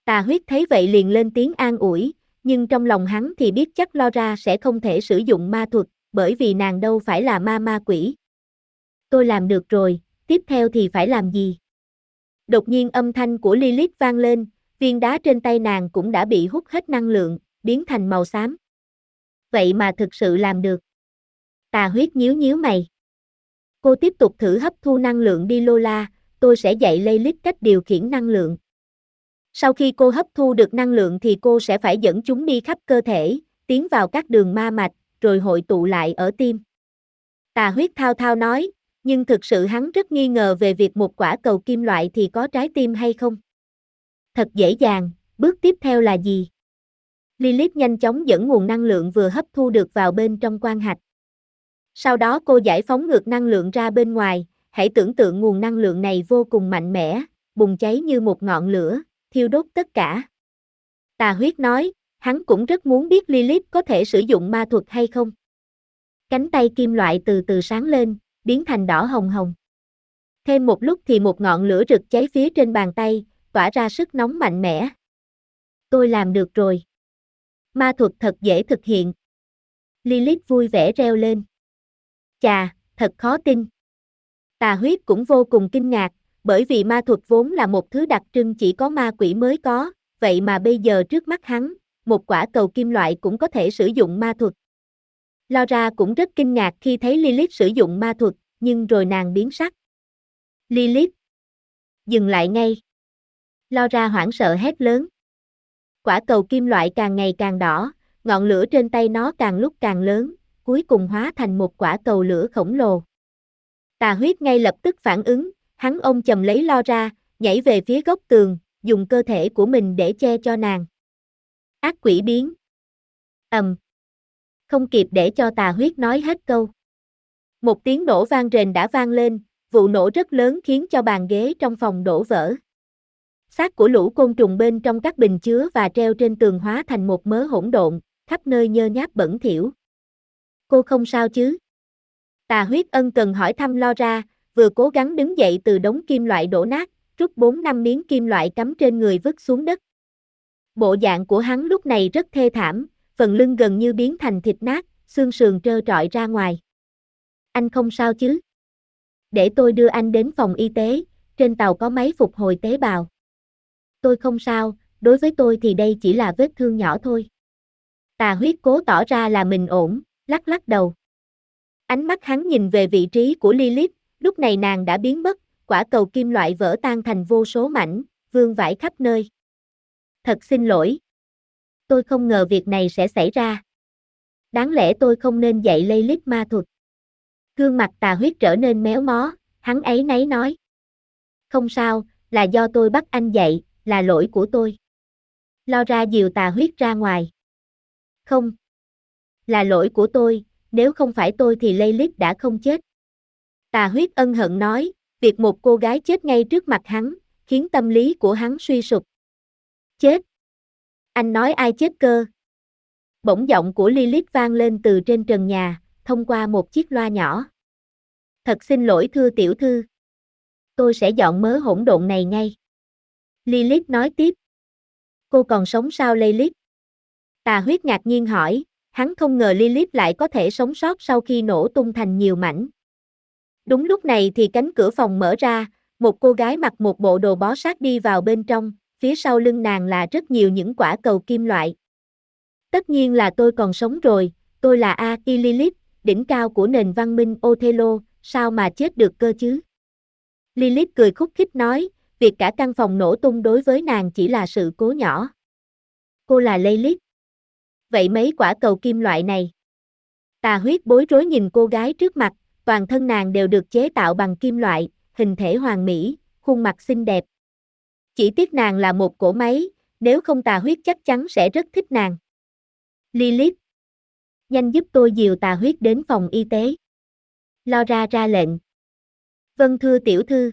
Tà huyết thấy vậy liền lên tiếng an ủi, nhưng trong lòng hắn thì biết chắc lo ra sẽ không thể sử dụng ma thuật, bởi vì nàng đâu phải là ma ma quỷ. Tôi làm được rồi, tiếp theo thì phải làm gì? Đột nhiên âm thanh của Lilith vang lên, viên đá trên tay nàng cũng đã bị hút hết năng lượng, biến thành màu xám. Vậy mà thực sự làm được. Tà huyết nhíu nhíu mày. Cô tiếp tục thử hấp thu năng lượng đi Lola, tôi sẽ dạy Lilith cách điều khiển năng lượng. Sau khi cô hấp thu được năng lượng thì cô sẽ phải dẫn chúng đi khắp cơ thể, tiến vào các đường ma mạch, rồi hội tụ lại ở tim. Tà huyết thao thao nói, nhưng thực sự hắn rất nghi ngờ về việc một quả cầu kim loại thì có trái tim hay không. Thật dễ dàng, bước tiếp theo là gì? Lilith nhanh chóng dẫn nguồn năng lượng vừa hấp thu được vào bên trong quan hạch. Sau đó cô giải phóng ngược năng lượng ra bên ngoài, hãy tưởng tượng nguồn năng lượng này vô cùng mạnh mẽ, bùng cháy như một ngọn lửa, thiêu đốt tất cả. Tà huyết nói, hắn cũng rất muốn biết Lilith có thể sử dụng ma thuật hay không. Cánh tay kim loại từ từ sáng lên, biến thành đỏ hồng hồng. Thêm một lúc thì một ngọn lửa rực cháy phía trên bàn tay, tỏa ra sức nóng mạnh mẽ. Tôi làm được rồi. Ma thuật thật dễ thực hiện. Lilith vui vẻ reo lên. Chà, thật khó tin. Tà huyết cũng vô cùng kinh ngạc, bởi vì ma thuật vốn là một thứ đặc trưng chỉ có ma quỷ mới có, vậy mà bây giờ trước mắt hắn, một quả cầu kim loại cũng có thể sử dụng ma thuật. Laura cũng rất kinh ngạc khi thấy Lilith sử dụng ma thuật, nhưng rồi nàng biến sắc. Lilith! Dừng lại ngay! Laura hoảng sợ hét lớn. Quả cầu kim loại càng ngày càng đỏ, ngọn lửa trên tay nó càng lúc càng lớn, cuối cùng hóa thành một quả cầu lửa khổng lồ. Tà huyết ngay lập tức phản ứng, hắn ôm chầm lấy lo ra, nhảy về phía góc tường, dùng cơ thể của mình để che cho nàng. Ác quỷ biến. ầm. Không kịp để cho tà huyết nói hết câu. Một tiếng nổ vang rền đã vang lên, vụ nổ rất lớn khiến cho bàn ghế trong phòng đổ vỡ. Xác của lũ côn trùng bên trong các bình chứa và treo trên tường hóa thành một mớ hỗn độn, khắp nơi nhơ nháp bẩn thỉu. Cô không sao chứ? Tà huyết ân cần hỏi thăm lo ra, vừa cố gắng đứng dậy từ đống kim loại đổ nát, rút bốn năm miếng kim loại cắm trên người vứt xuống đất. Bộ dạng của hắn lúc này rất thê thảm, phần lưng gần như biến thành thịt nát, xương sườn trơ trọi ra ngoài. Anh không sao chứ? Để tôi đưa anh đến phòng y tế, trên tàu có máy phục hồi tế bào. Tôi không sao, đối với tôi thì đây chỉ là vết thương nhỏ thôi. Tà huyết cố tỏ ra là mình ổn, lắc lắc đầu. Ánh mắt hắn nhìn về vị trí của Lilith, lúc này nàng đã biến mất, quả cầu kim loại vỡ tan thành vô số mảnh, vương vãi khắp nơi. Thật xin lỗi. Tôi không ngờ việc này sẽ xảy ra. Đáng lẽ tôi không nên dạy Lilith ma thuật. Gương mặt tà huyết trở nên méo mó, hắn ấy nấy nói. Không sao, là do tôi bắt anh dạy, là lỗi của tôi. Lo ra dìu tà huyết ra ngoài. Không. Là lỗi của tôi, nếu không phải tôi thì Lilith đã không chết. Tà huyết ân hận nói, việc một cô gái chết ngay trước mặt hắn, khiến tâm lý của hắn suy sụp. Chết. Anh nói ai chết cơ? Bỗng giọng của Lilith vang lên từ trên trần nhà, thông qua một chiếc loa nhỏ. Thật xin lỗi thưa tiểu thư. Tôi sẽ dọn mớ hỗn độn này ngay. Lilith nói tiếp. Cô còn sống sao Lilith? Tà huyết ngạc nhiên hỏi, hắn không ngờ Lilith lại có thể sống sót sau khi nổ tung thành nhiều mảnh. Đúng lúc này thì cánh cửa phòng mở ra, một cô gái mặc một bộ đồ bó sát đi vào bên trong, phía sau lưng nàng là rất nhiều những quả cầu kim loại. Tất nhiên là tôi còn sống rồi, tôi là A. I Lilith, đỉnh cao của nền văn minh Othello, sao mà chết được cơ chứ? Lilith cười khúc khích nói, việc cả căn phòng nổ tung đối với nàng chỉ là sự cố nhỏ. Cô là Lilith. Vậy mấy quả cầu kim loại này? Tà huyết bối rối nhìn cô gái trước mặt, toàn thân nàng đều được chế tạo bằng kim loại, hình thể hoàn mỹ, khuôn mặt xinh đẹp. Chỉ tiếc nàng là một cổ máy, nếu không tà huyết chắc chắn sẽ rất thích nàng. Lilith. Nhanh giúp tôi dìu tà huyết đến phòng y tế. Lo ra ra lệnh. Vâng thưa tiểu thư.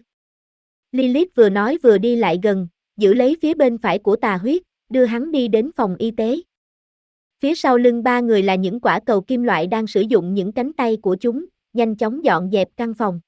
Lilith vừa nói vừa đi lại gần, giữ lấy phía bên phải của tà huyết, đưa hắn đi đến phòng y tế. Phía sau lưng ba người là những quả cầu kim loại đang sử dụng những cánh tay của chúng, nhanh chóng dọn dẹp căn phòng.